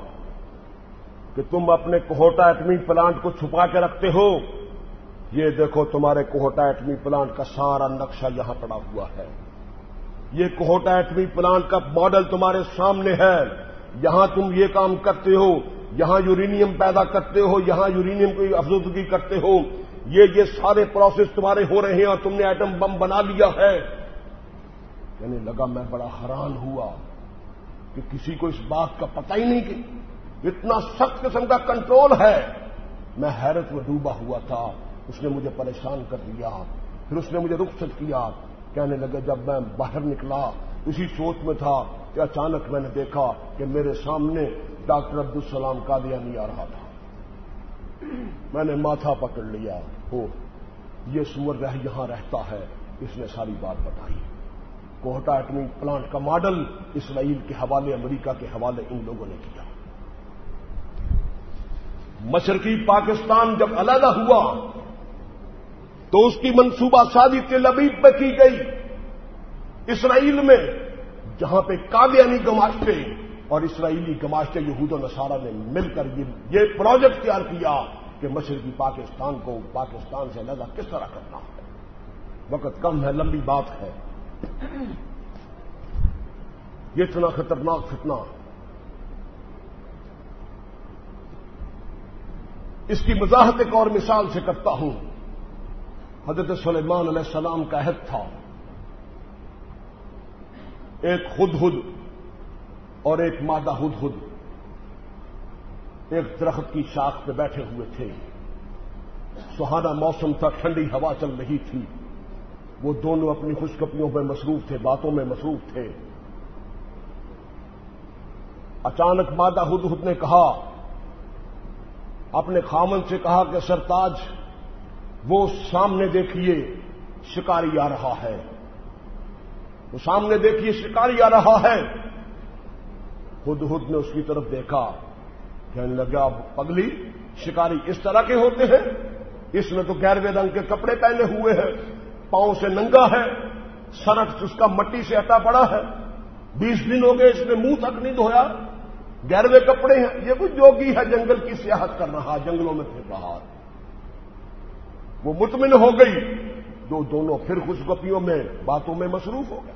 کہ تم اپنے کوہوٹا ایٹمی پلانٹ کو چھپا کے رکھتے ہو۔ یہ دیکھو تمہارے کوہوٹا ایٹمی پلانٹ کا سارا نقشہ یہاں پڑا ہوا ہے۔ یہ کوہوٹا ایٹمی پلانٹ کا ماڈل تمہارے سامنے ہے۔ یہاں تم یہ کام کرتے ہو، یہاں یورینیم پیدا کرتے ہو، یہاں یورینیم کی افزودگی کرتے ہو۔ یہ یہ سارے پروسیس تمہارے ہو رہے ہیں اور تم نے ایٹم بم بنا لیا ہے۔ یعنی لگا میں بڑا حیران ہوا کہ کسی کو اس بات کا پتہ ہی نہیں کہ اتنا سخت قسم کا کنٹرول ہے۔ میں حیرت میں ڈوبا ہوا تھا۔ اس نے مجھے پریشان کر دیا۔ پھر اس نے مجھے رخصت کیا۔ کہنے لگے، جب میں باہر نکلا، اسی سوچ میں تھا کہ اچانک میں نے دیکھا کہ میرے سامنے ڈاکٹر عبدالسلام قادیانی آ رہا تھا۔ میں نے ماتھا پکڑ لیا۔ ہو یہ سور رہ یہاں رہتا ہے۔ اس نے ساری بات بتائی۔ کوہٹا ایٹمی پلانٹ کا ماڈل اسرائیل کے حوالے، امریکہ کے حوالے ان لوگوں نے کیا۔ مشرقی پاکستان جب علیحدہ ہوا تو اس کی منصوبہ سازی تل ابیب پہ کی گئی۔ اسرائیل میں جہاں پہ قادیانی گماشتے اور اسرائیلی گماشتے یہود و نصارہ نے مل کر یہ پروجیکٹ تیار کیا کہ مشرقی پاکستان کو پاکستان سے علیحدہ کس طرح کرنا۔ ہے وقت کم ہے، لمبی بات ہے۔ یہ اتنا خطرناک فتنہ اس کی وضاحت ایک اور مثال سے کرتا ہوں۔ حضرت سلیمان علیہ السلام کا عہد تھا۔ ایک خود ہد اور ایک مادہ ہد ہد۔ ایک درخت کی شاخ پہ بیٹھے ہوئے تھے۔ سہانا موسم تھا ٹھنڈی ہوا چل رہی تھی۔ وہ دونوں اپنی خوشکپیوں پہ مصروف تھے، باتوں میں مصروف تھے۔ اچانک مادہ ہد ہد نے کہا، اپنے خامن سے کہا کہ سرتاج، وہ سامنے دیکھیے شکاری آ رہا ہے۔ وہ سامنے دیکھیے شکاری آ رہا ہے۔ خود خود نے اس کی طرف دیکھا، کہنے لگا پگلی شکاری اس طرح کے ہوتے ہیں؟ اس میں تو گیروے رنگ کے کپڑے پہنے ہوئے ہیں۔ پاؤں سے ننگا ہے سڑک اس کا مٹی سے ہٹا پڑا ہے۔ بیس دن ہو گئے اس نے منہ تک نہیں دھویا۔ گیروے کپڑے ہیں۔ یہ کچھ جوگی ہے جنگل کی سیاحت کر رہا جنگلوں میں پھر رہا وہ مطمئن ہو گئی۔ جو دونوں پھر خوشگپیوں میں، باتوں میں مصروف ہو گئے۔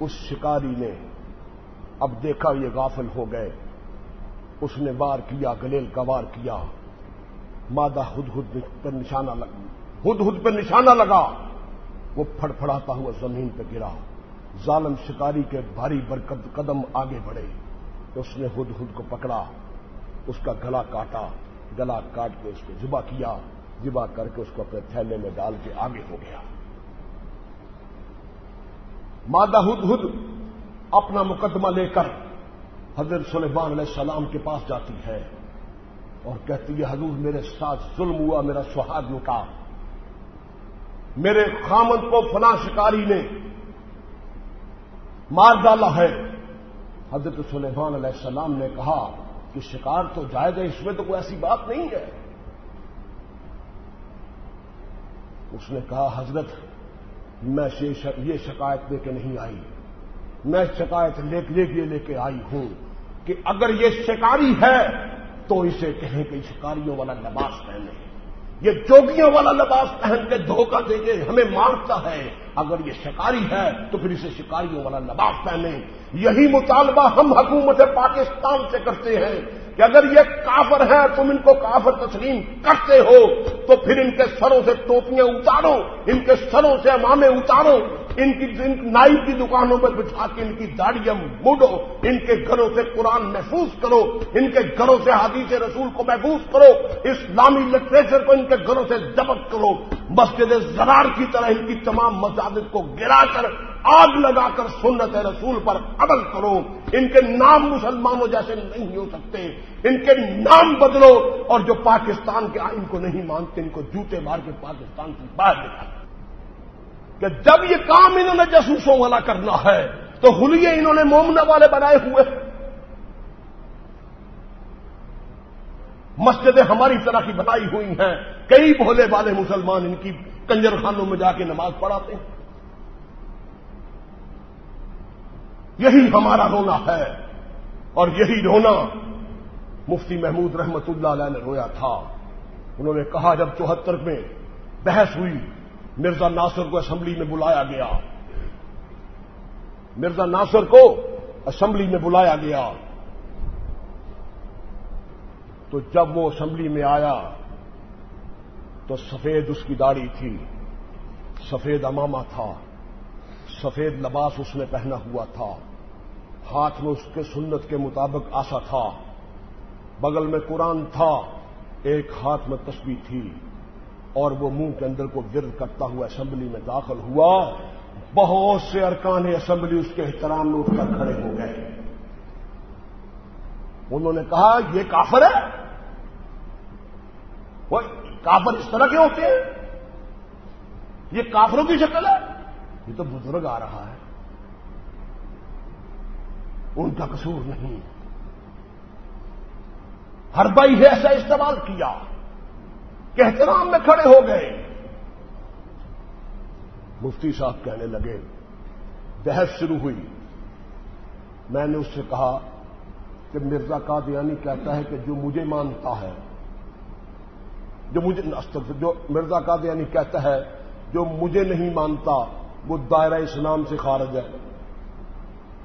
اس شکاری نے اب دیکھا یہ غافل ہو گئے۔ اس نے وار کیا، گلیل کا وار کیا۔ مادہ ہد ہد پر نشانہ لگا ہد ہد پہ نشانہ لگا۔ وہ پھڑ پھڑاتا ہوا زمین پہ گرا۔ ظالم شکاری کے بھاری برکت قدم آگے بڑھے۔ اس نے ہد ہد کو پکڑا۔ اس کا گلا کاٹا۔ گلا کاٹ کے اس کو ذبح کیا۔ ذبح کر کے اس کو اپنے تھیلے میں ڈال کے آگے ہو گیا۔ مادہ ہد ہد اپنا مقدمہ لے کر حضرت سلیمان علیہ السلام کے پاس جاتی ہے اور کہتی ہے، حضور میرے ساتھ ظلم ہوا، میرا سہاگ لٹا میرے خامد کو فنا شکاری نے مار ڈالا ہے۔ حضرت سلیمان علیہ السلام نے کہا کہ شکار تو جائے گا، اس میں تو کوئی ایسی بات نہیں ہے۔ اس نے کہا، حضرت، میں یہ شکایت لے کے نہیں آئی۔ میں شکایت لے کے لیے لے کے آئی ہوں کہ اگر یہ شکاری ہے تو اسے کہیں کہ شکاریوں والا لباس پہنے۔ یہ جوگیوں والا لباس پہن کے دھوکہ دے کے ہمیں مارتا ہے۔ اگر یہ شکاری ہے تو پھر اسے شکاریوں والا لباس پہنے یہی مطالبہ ہم حکومت پاکستان سے کرتے ہیں کہ اگر یہ کافر ہے تم ان کو کافر تسلیم کرتے ہو تو پھر ان کے سروں سے ٹوپیاں اتارو، ان کے سروں سے امامے اتارو۔ ان کی نائی کی دکانوں پر بٹھا کے ان کی داڑیاں موڈو ان کے گھروں سے قرآن محفوظ کرو، ان کے گھروں سے حدیث رسول کو محفوظ کرو، اسلامی لٹریچر کو ان کے گھروں سے ضبط کرو۔ مسجد زرار کی طرح ان کی تمام مساجد کو گرا کر، آگ لگا کر سنت رسول پر عمل کرو۔ ان کے نام مسلمانوں جیسے نہیں ہو سکتے۔ ان کے نام بدلو اور جو پاکستان کے آئین کو نہیں مانتے، ان کو جوتے مار کے پاکستان سے باہر نکال۔ کہ جب یہ کام انہوں نے جاسوسوں والا کرنا ہے، تو ہولیے انہوں نے مومنا والے بنائے ہوئے۔ مسجدیں ہماری طرح کی بنائی ہوئی ہیں۔ کئی بھولے والے مسلمان ان کی کنجر خانوں میں جا کے نماز پڑھاتے ہیں۔ یہی ہمارا رونا ہے۔ اور یہی رونا مفتی محمود رحمت اللہ علیہ نے رویا تھا۔ انہوں نے کہا جب چوہتر میں بحث ہوئی مرزا ناصر کو اسمبلی میں بلایا گیا۔ مرزا ناصر کو اسمبلی میں بلایا گیا۔ تو جب وہ اسمبلی میں آیا، تو سفید اس کی داڑھی تھی۔ سفید امامہ تھا۔ سفید لباس اس نے پہنا ہوا تھا۔ ہاتھ میں اس کے سنت کے مطابق آسا تھا۔ بغل میں قرآن تھا۔ ایک ہاتھ میں تسبیح تھی۔ اور وہ منہ کے اندر کو ورد کرتا ہوا اسمبلی میں داخل ہوا۔ بہت سے ارکان اسمبلی اس کے احترام میں اٹھ کر کھڑے ہو گئے۔ انہوں نے کہا، یہ کافر ہے؟ وہ کافر اس طرح کے ہوتے ہیں؟ یہ کافروں کی شکل ہے؟ یہ تو بزرگ آ رہا ہے۔ ان کا قصور نہیں۔ ہر بائی نے ایسا استعمال کیا۔ کہ احترام میں کھڑے ہو گئے۔ مفتی صاحب کہنے لگے، بحث شروع ہوئی۔ میں نے اس سے کہا کہ مرزا قادیانی کہتا ہے کہ جو مجھے مانتا ہے، جو مجھے جو مرزا قادیانی کہتا ہے، جو مجھے نہیں مانتا، وہ دائرہ اسلام سے خارج ہے۔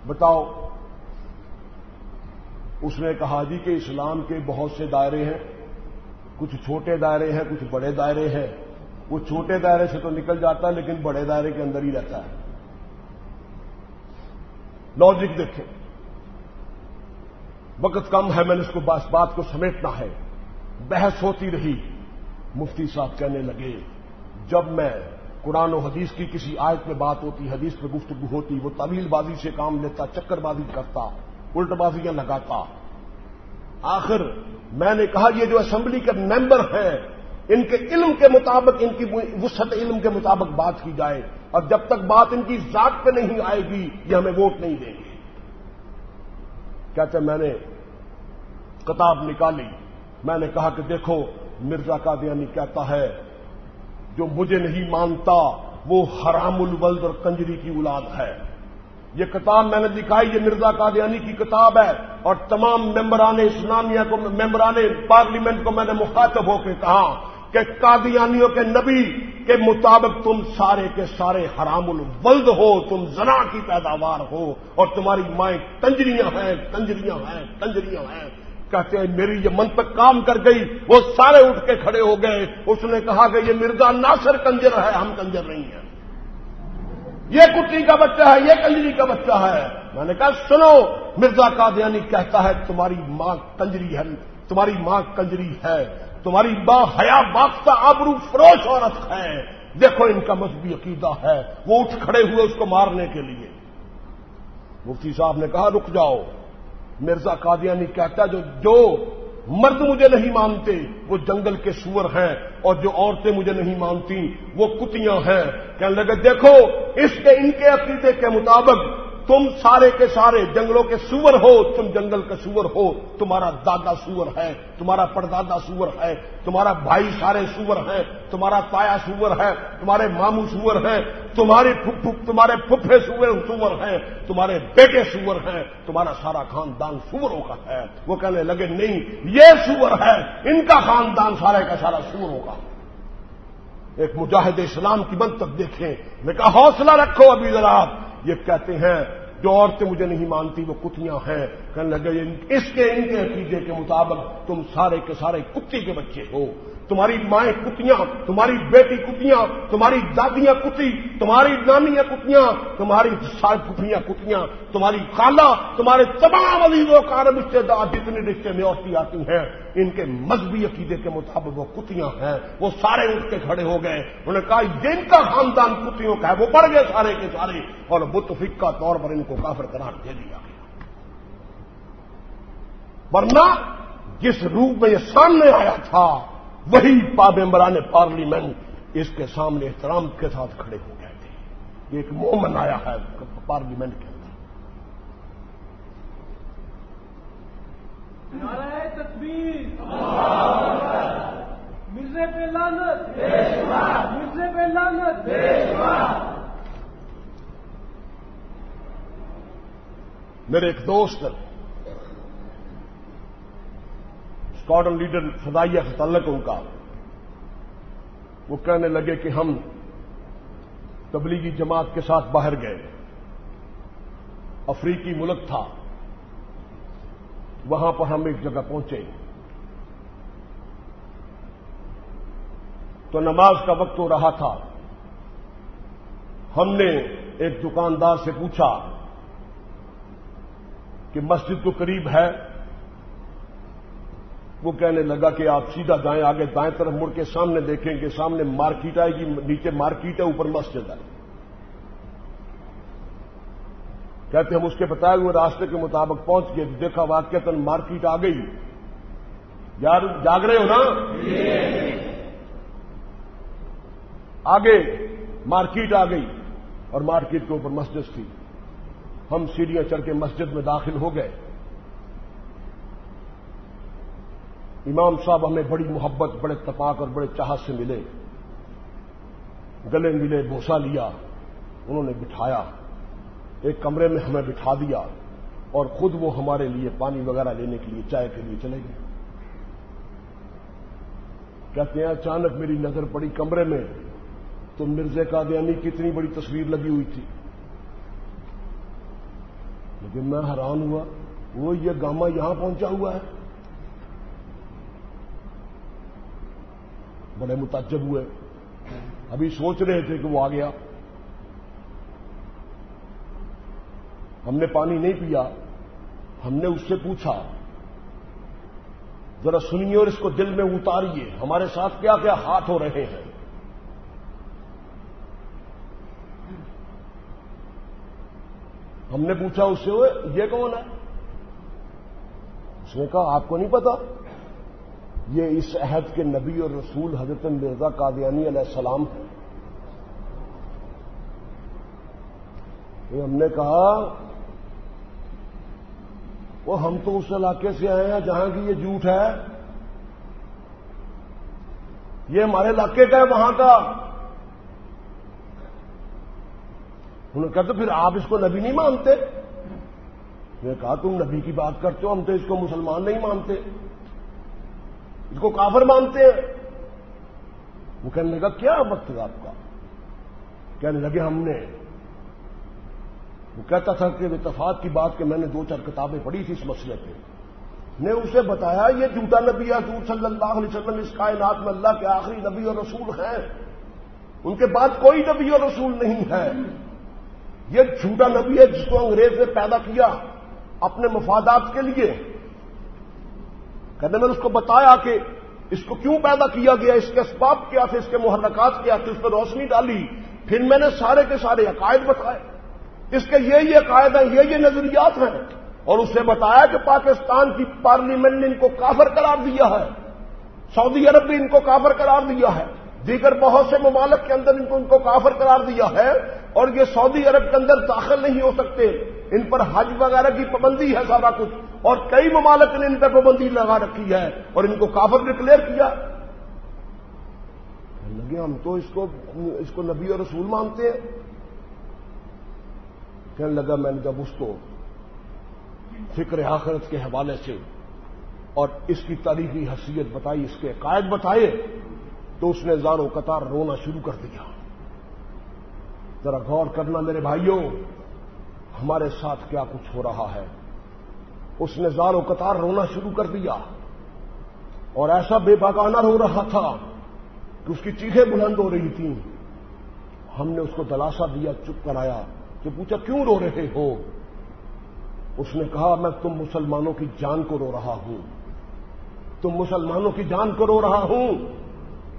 بتاؤ، اس نے کہا جی کہ اسلام کے بہت سے دائرے ہیں۔ کچھ چھوٹے دائرے ہیں، کچھ بڑے دائرے ہیں۔ وہ چھوٹے دائرے سے تو نکل جاتا ہے لیکن بڑے دائرے کے اندر ہی رہتا ہے۔ لاجک دیکھیں۔ وقت کم ہے، میں نے اس کو بس بات کو سمیٹنا ہے۔ بحث ہوتی رہی۔ مفتی صاحب کہنے لگے، جب میں قرآن و حدیث کی کسی آیت میں بات ہوتی، حدیث میں گفتگو ہوتی، وہ طویل بازی سے کام لیتا، چکر بازی کرتا الٹ بازیاں لگاتا آخر میں نے کہا یہ جو اسمبلی کے ممبر ہیں، ان کے علم کے مطابق، ان کی وسط علم کے مطابق بات کی جائے، اور جب تک بات ان کی ذات پہ نہیں آئے گی، یہ ہمیں ووٹ نہیں دیں گے۔ کہتے میں نے کتاب نکالی، میں نے کہا کہ دیکھو، مرزا قادیانی کہتا ہے، جو مجھے نہیں مانتا، وہ حرام الولد اور کنجری کی اولاد ہے۔ یہ کتاب میں نے دکھائی، یہ مرزا قادیانی کی کتاب ہے۔ اور تمام ممبران اسلامیہ کو، ممبران پارلیمنٹ کو میں نے مخاطب ہو کے کہا کہ قادیانیوں کے نبی کے مطابق تم سارے کے سارے حرام الولد ہو، تم زنا کی پیداوار ہو اور تمہاری مائیں کنجریاں ہیں کنجریاں ہیں کنجریاں ہیں۔ کہتے ہیں، میری یہ منطق کام کر گئی، وہ سارے اٹھ کے کھڑے ہو گئے۔ اس نے کہا کہ یہ مرزا ناصر کنجر ہے، ہم کنجر نہیں ہیں۔ یہ کٹی کا بچہ ہے، یہ کنجری کا بچہ ہے۔ میں نے کہا، سنو، مرزا قادیانی کہتا ہے، تمہاری ماں کنجری ہے، تمہاری ماں کنجری ہے، تمہاری ماں حیا باختہ آبرو فروش عورت ہے۔ دیکھو، ان کا مذہبی عقیدہ ہے، وہ اٹھ کھڑے ہوئے اس کو مارنے کے لیے۔ مفتی صاحب نے کہا، رک جاؤ۔ مرزا قادیانی کہتا جو جو مرد مجھے نہیں مانتے، وہ جنگل کے سور ہیں اور جو عورتیں مجھے نہیں مانتی، وہ کتیاں ہیں۔ کہنے لگے، دیکھو، اس کے ان کے عقیدے کے مطابق تم سارے کے سارے جنگلوں کے سور ہو، تم جنگل کے سور ہو، تمہارا دادا سور ہے، تمہارا پردادا سور ہے، تمہارا بھائی سارے سور ہیں تمہارا تایا سور ہے، تمہارے ماموں سور ہیں تمہارے تمہارے پھپھے سور سور ہیں، تمہارے بیٹے سور ہیں، تمہارا سارا خاندان سوروں کا ہے۔ وہ کہنے لگے، نہیں، یہ سور ہے، ان کا خاندان سارے کا سارا سوروں کا۔ ایک مجاہد اسلام کی منتق دیکھیں۔ میں کہا، حوصلہ رکھو ابھی ذرا یہ کہتے ہیں، جو عورتیں مجھے نہیں مانتی وہ کتیاں ہیں۔ کہنے لگے، اس کے، ان کے نتیجے کے مطابق تم سارے کے سارے کتی کے بچے ہو۔ تمہاری مائیں کتیاں، تمہاری بیٹی کتیاں، تمہاری دادیاں کتی، تمہاری نانیاں کتیاں، تمہاری ساری کتیاں کتیاں، تمہاری خالہ، تمہارے تمام عزیزوں کا رشتے دار جتنے رشتے میں عورتیں آتی ہیں، ان کے مذہبی عقیدے کے مطابق وہ کتیاں ہیں، وہ سارے اٹھ کے کھڑے ہو گئے۔ انہوں نے کہا جن کا خاندان کتوں کا ہے، وہ پڑ گئے سارے کے سارے۔ اور متفق کا طور پر ان کو کافر قرار دے دیا گیا۔ ورنہ جس روپ میں یہ سامنے آیا تھا وہی پابمبران پارلیمنٹ اس کے سامنے احترام کے ساتھ کھڑے ہو گئے تھے۔ یہ ایک مومن آیا ہے پارلیمنٹ کے اندر۔ تکبیر۔ مرزے پہ لانت مرزے پہ لانت میرے ایک دوست اسکواڈن لیڈر فضائیہ سے تعلق ان کا، وہ کہنے لگے کہ ہم تبلیغی جماعت کے ساتھ باہر گئے۔ افریقی ملک تھا۔ وہاں پر ہم ایک جگہ پہنچے۔ تو نماز کا وقت ہو رہا تھا۔ ہم نے ایک دکاندار سے پوچھا کہ مسجد کو قریب ہے؟ وہ کہنے لگا کہ آپ سیدھا جائیں آگے دائیں طرف مڑ کے سامنے دیکھیں کہ سامنے مارکیٹ آئے گی، نیچے مارکیٹ ہے، اوپر مسجد ہے۔ کہتے ہم اس کے بتائے ہوئے راستے کے مطابق پہنچ گئے دیکھا واقع تن مارکیٹ آ گئی۔ یار، جاگ رہے ہو نا؟ آگے مارکیٹ آ گئی اور مارکیٹ کے اوپر مسجد تھی۔ ہم سیڑھیاں چڑھ کے مسجد میں داخل ہو گئے۔ امام صاحب ہمیں بڑی محبت، بڑے تپاک اور بڑے چاہت سے ملے۔ گلے ملے بوسا لیا، انہوں نے بٹھایا۔ ایک کمرے میں ہمیں بٹھا دیا اور خود وہ ہمارے لیے پانی وغیرہ لینے کے لیے، چائے کے لیے چلے گئے۔ کہتے ہیں، اچانک میری نظر پڑی کمرے میں، تو مرزے کا دیانی کی اتنی بڑی تصویر لگی ہوئی تھی۔ لیکن میں حیران ہوا، وہ یہ گاما یہاں پہنچا ہوا ہے؟ بڑے متعجب ہوئے۔ ابھی سوچ رہے تھے کہ وہ آ گیا۔ ہم نے پانی نہیں پیا۔ ہم نے اس سے پوچھا، ذرا سنیے اور اس کو دل میں اتاریے، ہمارے ساتھ کیا کیا ہاتھ ہو رہے ہیں؟ ہم نے پوچھا اس سے یہ کون ہے؟ اس نے کہا، آپ کو نہیں پتا۔ یہ اس عہد کے نبی اور رسول حضرت مرزا قادیانی علیہ السلام ہے ہم نے کہا، وہ ہم تو اس علاقے سے آئے ہیں جہاں کی یہ جھوٹ ہے۔ یہ ہمارے علاقے کا ہے، وہاں کا۔ انہوں نے کہا، تو پھر آپ اس کو نبی نہیں مانتے؟ نے کہا، تم نبی کی بات کرتے ہو، ہم تو اس کو مسلمان نہیں مانتے۔ اس کو کافر مانتے ہیں۔ وہ کہنے لگا، کیا وقت ہے آپ کا؟ کہنے لگے، ہم نے وہ کہتا تھا کہ اتفاق کی بات کہ میں نے دو چار کتابیں پڑھی تھی اس مسئلے پہ۔ نے اسے بتایا، یہ جھوٹا نبی حضور صلی اللہ علیہ وسلم، اس کائنات میں اللہ کے آخری نبی اور رسول ہیں۔ ان کے بعد کوئی نبی اور رسول نہیں ہے۔ یہ جھوٹا نبی ہے جس کو انگریز نے پیدا کیا اپنے مفادات کے لیے۔ کہتے میں نے اس کو بتایا کہ اس کو کیوں پیدا کیا گیا، اس کے اسباب کیا تھے، اس کے محرکات کیا تھے، اس پہ روشنی ڈالی۔ پھر میں نے سارے کے سارے عقائد بتائے۔ اس کے یہ یہ عقائد ہیں یہ یہ نظریات ہیں۔ اور اسے بتایا کہ پاکستان کی پارلیمنٹ نے ان کو کافر قرار دیا ہے۔ سعودی عرب بھی ان کو کافر قرار دیا ہے۔ دیگر بہت سے ممالک کے اندر ان کو ان کو کافر قرار دیا ہے۔ اور یہ سعودی عرب کے اندر داخل نہیں ہو سکتے۔ ان پر حج وغیرہ کی پابندی ہے، سارا کچھ۔ اور کئی ممالک نے ان پہ پابندی لگا رکھی ہے اور ان کو کافر ڈکلیئر کیا۔ لگے، ہم تو اس کو اس کو نبی اور رسول مانتے ہیں۔ کہنے لگا، میں نے جب اس کو فکر آخرت کے حوالے سے اور اس کی تاریخی حیثیت بتائی، اس کے عقائد بتائے، تو اس نے زاروں قطار رونا شروع کر دیا۔ ذرا غور کرنا میرے بھائیوں، ہمارے ساتھ کیا کچھ ہو رہا ہے؟ اس نے زاروں قطار رونا شروع کر دیا اور ایسا بے باگانہ رو رہا تھا کہ اس کی چیخیں بلند ہو رہی تھیں۔ ہم نے اس کو دلاسا دیا، چپ کرایا کہ پوچھا، کیوں رو رہے ہو؟ اس نے کہا، میں تم مسلمانوں کی جان کو رو رہا ہوں۔ تم مسلمانوں کی جان کو رو رہا ہوں؟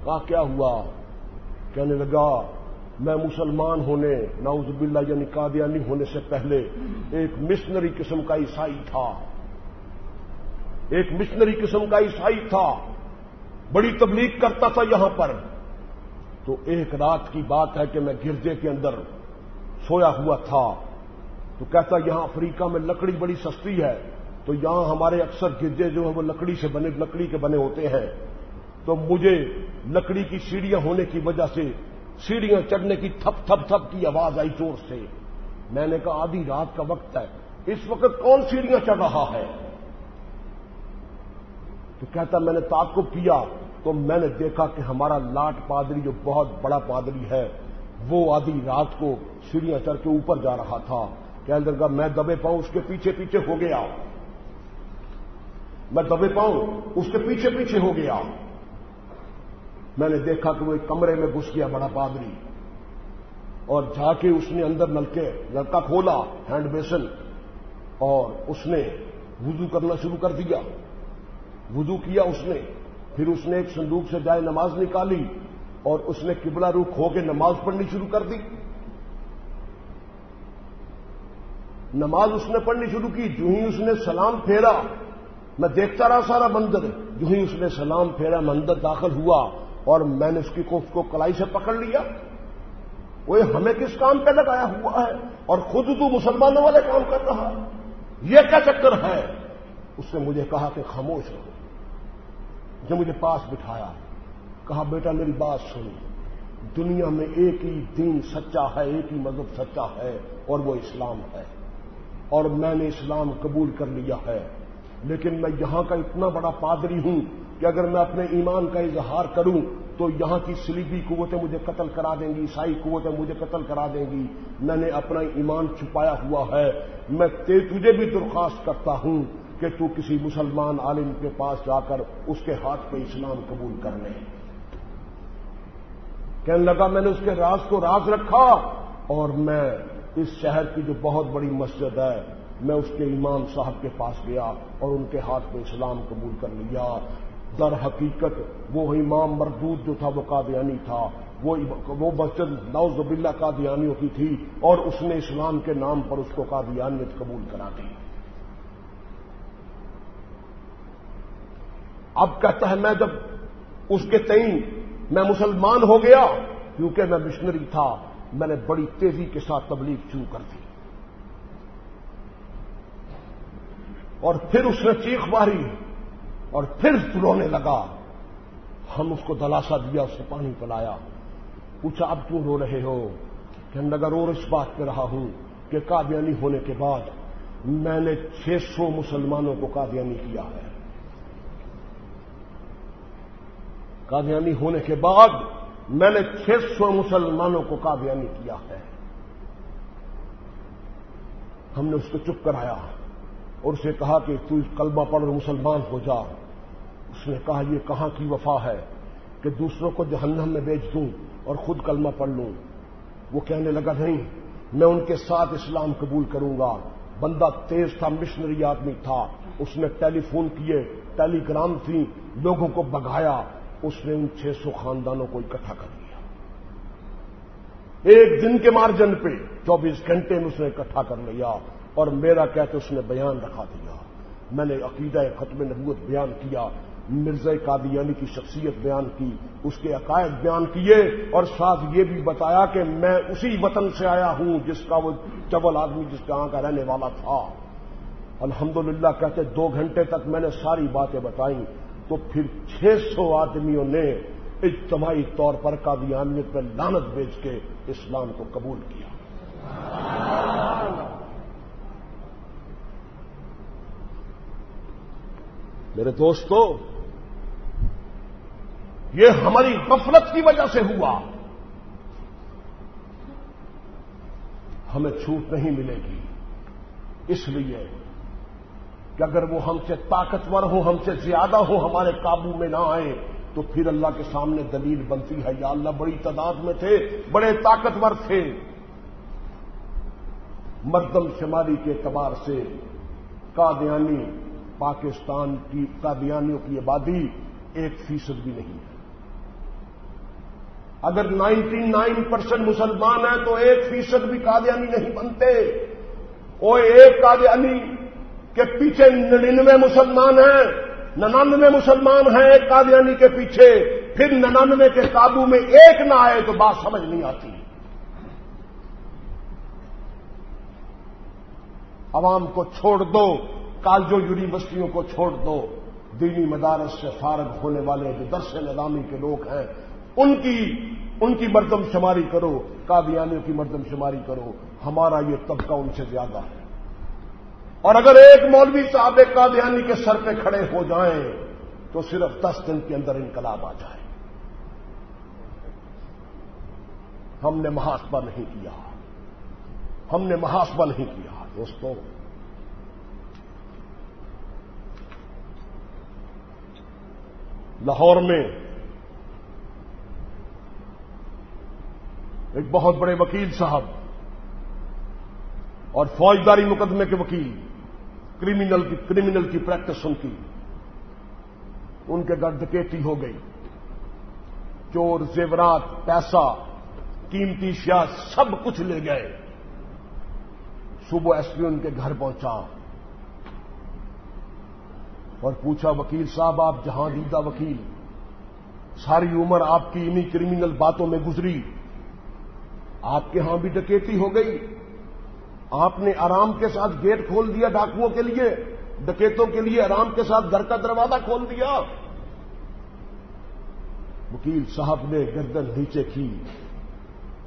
کہا، کیا ہوا؟ کہنے لگا میں مسلمان ہونے ناؤز باللہ یعنی قادیانی ہونے سے پہلے ایک مشنری قسم کا عیسائی تھا۔ ایک مشنری قسم کا عیسائی تھا۔ بڑی تبلیغ کرتا تھا یہاں پر۔ تو ایک رات کی بات ہے کہ میں گرجے کے اندر سویا ہوا تھا۔ تو کہتا یہاں افریقہ میں لکڑی بڑی سستی ہے۔ تو یہاں ہمارے اکثر گرجے جو ہیں وہ لکڑی سے بنے، لکڑی کے بنے ہوتے ہیں۔ تو مجھے لکڑی کی سیڑھیاں ہونے کی وجہ سے سیڑھیاں چڑھنے کی تھپ تھپ تھپ کی آواز آئی زور سے۔ میں نے کہا، آدھی رات کا وقت ہے۔ اس وقت کون سیڑھیاں چڑھ رہا ہے؟ تو کہتا، میں نے تعقب کیا۔ تو میں نے دیکھا کہ ہمارا لاٹ پادری جو بہت بڑا پادری ہے، وہ آدھی رات کو سیڑھیاں چڑھ کے اوپر جا رہا تھا۔ کہ اندر کا میں دبے پاؤں، اس کے پیچھے پیچھے ہو گیا۔ میں دبے پاؤں، اس کے پیچھے پیچھے ہو گیا۔ میں نے دیکھا کہ وہ ایک کمرے میں گھس گیا بڑا پادری اور جا کے اس نے اندر نلکے، نلکا کھولا، ہینڈ بیسن اور اس نے وضو کرنا شروع کر دیا۔ وضو کیا اس نے، پھر اس نے ایک صندوق سے جائے نماز نکالی اور اس نے قبلہ روخ ہو کے نماز پڑھنی شروع کر دی۔ نماز اس نے پڑھنی شروع کی، جو ہی اس نے سلام پھیرا، میں دیکھتا رہا سارا مندر جو ہی اس نے سلام پھیرا مندر داخل ہوا۔ اور میں نے اس کی کو کو کلائی سے پکڑ لیا۔ وہ ہمیں کس کام پہ لگایا ہوا ہے؟ اور خود تو مسلمانوں والے کام کر رہا یہ کیا چکر ہے؟ اس نے مجھے کہا کہ خاموش رہو۔ جو مجھے پاس بٹھایا۔ کہا، بیٹا، میری بات سن دنیا میں ایک ہی دین سچا ہے، ایک ہی مذہب سچا ہے، اور وہ اسلام ہے۔ اور میں نے اسلام قبول کر لیا ہے۔ لیکن میں یہاں کا اتنا بڑا پادری ہوں کہ اگر میں اپنے ایمان کا اظہار کروں تو یہاں کی سلیبی قوتیں مجھے قتل کرا دیں گی، عیسائی قوتیں مجھے قتل کرا دیں گی۔ میں نے اپنا ایمان چھپایا ہوا ہے۔ میں تجھے بھی درخواست کرتا ہوں کہ تو کسی مسلمان عالم کے پاس جا کر اس کے ہاتھ پہ اسلام قبول کر لے۔ کہنے لگا، میں نے اس کے راز کو راز رکھا اور میں اس شہر کی جو بہت بڑی مسجد ہے، میں اس کے امام صاحب کے پاس گیا اور ان کے ہاتھ پہ اسلام قبول کر لیا۔ در حقیقت وہ امام مردود جو تھا وہ قادیانی تھا۔ وہ وہ مسجد نوز باللہ قادیانیوں کی تھی اور اس نے اسلام کے نام پر اس کو قادیانیت قبول کرا دی۔ اب کہتا ہے میں جب اس کے تئیں میں مسلمان ہو گیا کیونکہ میں مشنری تھا، میں نے بڑی تیزی کے ساتھ تبلیغ شروع کر دی۔ اور پھر اس نے چیخ ماری۔ اور پھر رونے لگا۔ ہم اس کو دلاسا دیا، اس نے پانی پلایا۔ پوچھا، اب کیوں رو رہے ہو؟ کہ لگا رو اس بات پہ رہا ہوں کہ قادیانی ہونے کے بعد میں نے چھ سو مسلمانوں کو قادیانی کیا ہے۔ قادیانی ہونے کے بعد میں نے چھ سو مسلمانوں کو قادیانی کیا ہے۔ ہم نے اس کو چپ کرایا اور اسے کہا کہ تو کلمہ پڑھ مسلمان ہو جا۔ اس نے کہا، یہ کہاں کی وفا ہے کہ دوسروں کو جہنم میں بیچ دوں اور خود کلمہ پڑھ لوں؟ وہ کہنے لگا، نہیں، میں ان کے ساتھ اسلام قبول کروں گا۔ بندہ تیز تھا، مشنری آدمی تھا۔ اس نے ٹیلی فون کیے ٹیلی گرام تھی، لوگوں کو بگایا اس نے ان چھ سو خاندانوں کو اکٹھا کر لیا ایک دن کے مارجن پہ چوبیس گھنٹے میں اس نے اکٹھا کر لیا اور میرا کہتے اس نے بیان رکھا دیا۔ میں نے عقیدہ ختم نبوت بیان کیا۔ مرزا قادیانی کی شخصیت بیان کی، اس کے عقائد بیان کیے اور ساتھ یہ بھی بتایا کہ میں اسی وطن سے آیا ہوں جس کا وہ چبل آدمی جس کا کا رہنے والا تھا۔ الحمدللہ کہتے دو گھنٹے تک میں نے ساری باتیں بتائیں۔ تو پھر چھ سو آدمیوں نے اجتماعی طور پر قادیانیت پہ لانت بیچ کے اسلام کو قبول کیا۔ میرے دوستو یہ ہماری غفلت کی وجہ سے ہوا۔ ہمیں چھوٹ نہیں ملے گی۔ اس لیے کہ اگر وہ ہم سے طاقتور ہوں ہم سے زیادہ ہوں ہمارے قابو میں نہ آئیں تو پھر اللہ کے سامنے دلیل بنتی ہے۔ یا اللہ، بڑی تعداد میں تھے، بڑے طاقتور تھے۔ مردم شماری کے اعتبار سے قادیانی پاکستان کی قادیانیوں کی آبادی ایک فیصد بھی نہیں ہے۔ اگر نائنٹی نائن پرسینٹ مسلمان ہیں تو ایک فیصد بھی قادیانی نہیں بنتے۔ وہ ایک قادیانی کے پیچھے ننانوے مسلمان ہیں، ننانوے مسلمان ہیں ایک قادیانی کے پیچھے، پھر ننانوے کے قابو میں ایک نہ آئے تو بات سمجھ نہیں آتی۔ عوام کو چھوڑ دو، کالجوں، یونیورسٹیوں کو چھوڑ دو۔ دینی مدارس سے فارغ ہونے والے جو درس نظامی کے لوگ ہیں ان کی ان کی مردم شماری کرو، قادیانیوں کی مردم شماری کرو، ہمارا یہ طبقہ ان سے زیادہ ہے۔ اور اگر ایک مولوی صاحب قادیانی کے سر پہ کھڑے ہو جائیں، تو صرف دس دن کے اندر انقلاب آ جائے۔ ہم نے محاسبہ نہیں کیا۔ ہم نے محاسبہ نہیں کیا دوستوں لاہور میں ایک بہت بڑے وکیل صاحب اور فوجداری مقدمے کے وکیل کرمنل کی کرمنل کی پریکٹس ان کی۔ ان کے گھر ڈکیتی ہو گئی۔ چور، زیورات، پیسہ، قیمتی شیا سب کچھ لے گئے۔ صبح ایس پی ان کے گھر پہنچا۔ اور پوچھا، وکیل صاحب، آپ جہاں دیدہ وکیل، ساری عمر آپ کی انہیں کرمنل باتوں میں گزری۔ آپ کے ہاں بھی ڈکیتی ہو گئی۔ آپ نے آرام کے ساتھ گیٹ کھول دیا ڈاکوؤں کے لیے۔ ڈکیتوں کے لیے آرام کے ساتھ گھر کا دروازہ کھول دیا۔ وکیل صاحب نے گردن نیچے کی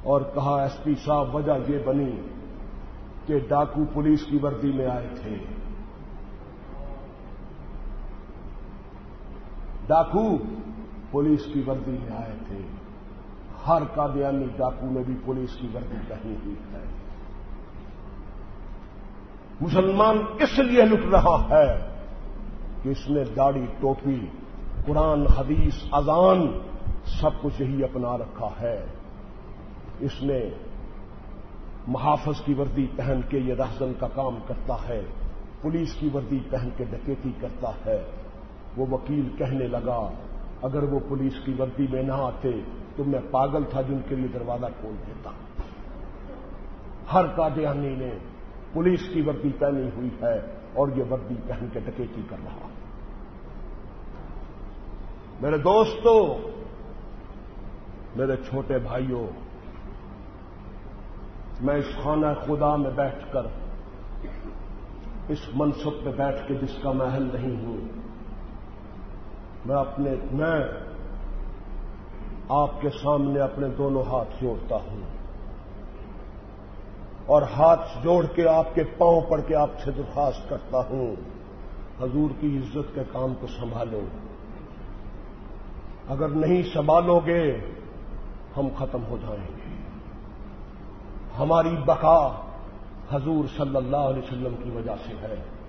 اور کہا، ایس پی صاحب، وجہ یہ بنی کہ ڈاکو پولیس کی وردی میں آئے تھے۔ ڈاکو پولیس کی وردی میں آئے تھے۔ ہر قادیانی ڈاکو میں بھی پولیس کی وردی کہیں ہوئی ہے۔ مسلمان اس لیے لٹ رہا ہے کہ اس نے داڑھی ٹوپی، قرآن، حدیث، اذان سب کچھ یہی اپنا رکھا ہے۔ اس نے محافظ کی وردی پہن کے یہ رہزن کا کام کرتا ہے، پولیس کی وردی پہن کے ڈکیتی کرتا ہے۔ وہ وکیل کہنے لگا اگر وہ پولیس کی وردی میں نہ آتے تو میں پاگل تھا جن کے لیے دروازہ کھول دیتا۔ ہر قادیانی نے پولیس کی وردی پہنی ہوئی ہے اور یہ وردی پہن کے ڈکیتی کر رہا۔ میرے دوستوں میرے چھوٹے بھائیوں میں اس خانہ خدا میں بیٹھ کر، اس منصب پہ بیٹھ کے جس کا محل نہیں ہوں میں اپنے میں آپ کے سامنے اپنے دونوں ہاتھ جوڑتا ہوں اور ہاتھ جوڑ کے آپ کے پاؤں پڑ کے آپ سے درخواست کرتا ہوں، حضور کی عزت کے کام کو سنبھالو۔ اگر نہیں سنبھالو گے، ہم ختم ہو جائیں گے۔ ہماری بقا حضور صلی اللہ علیہ وسلم کی وجہ سے ہے۔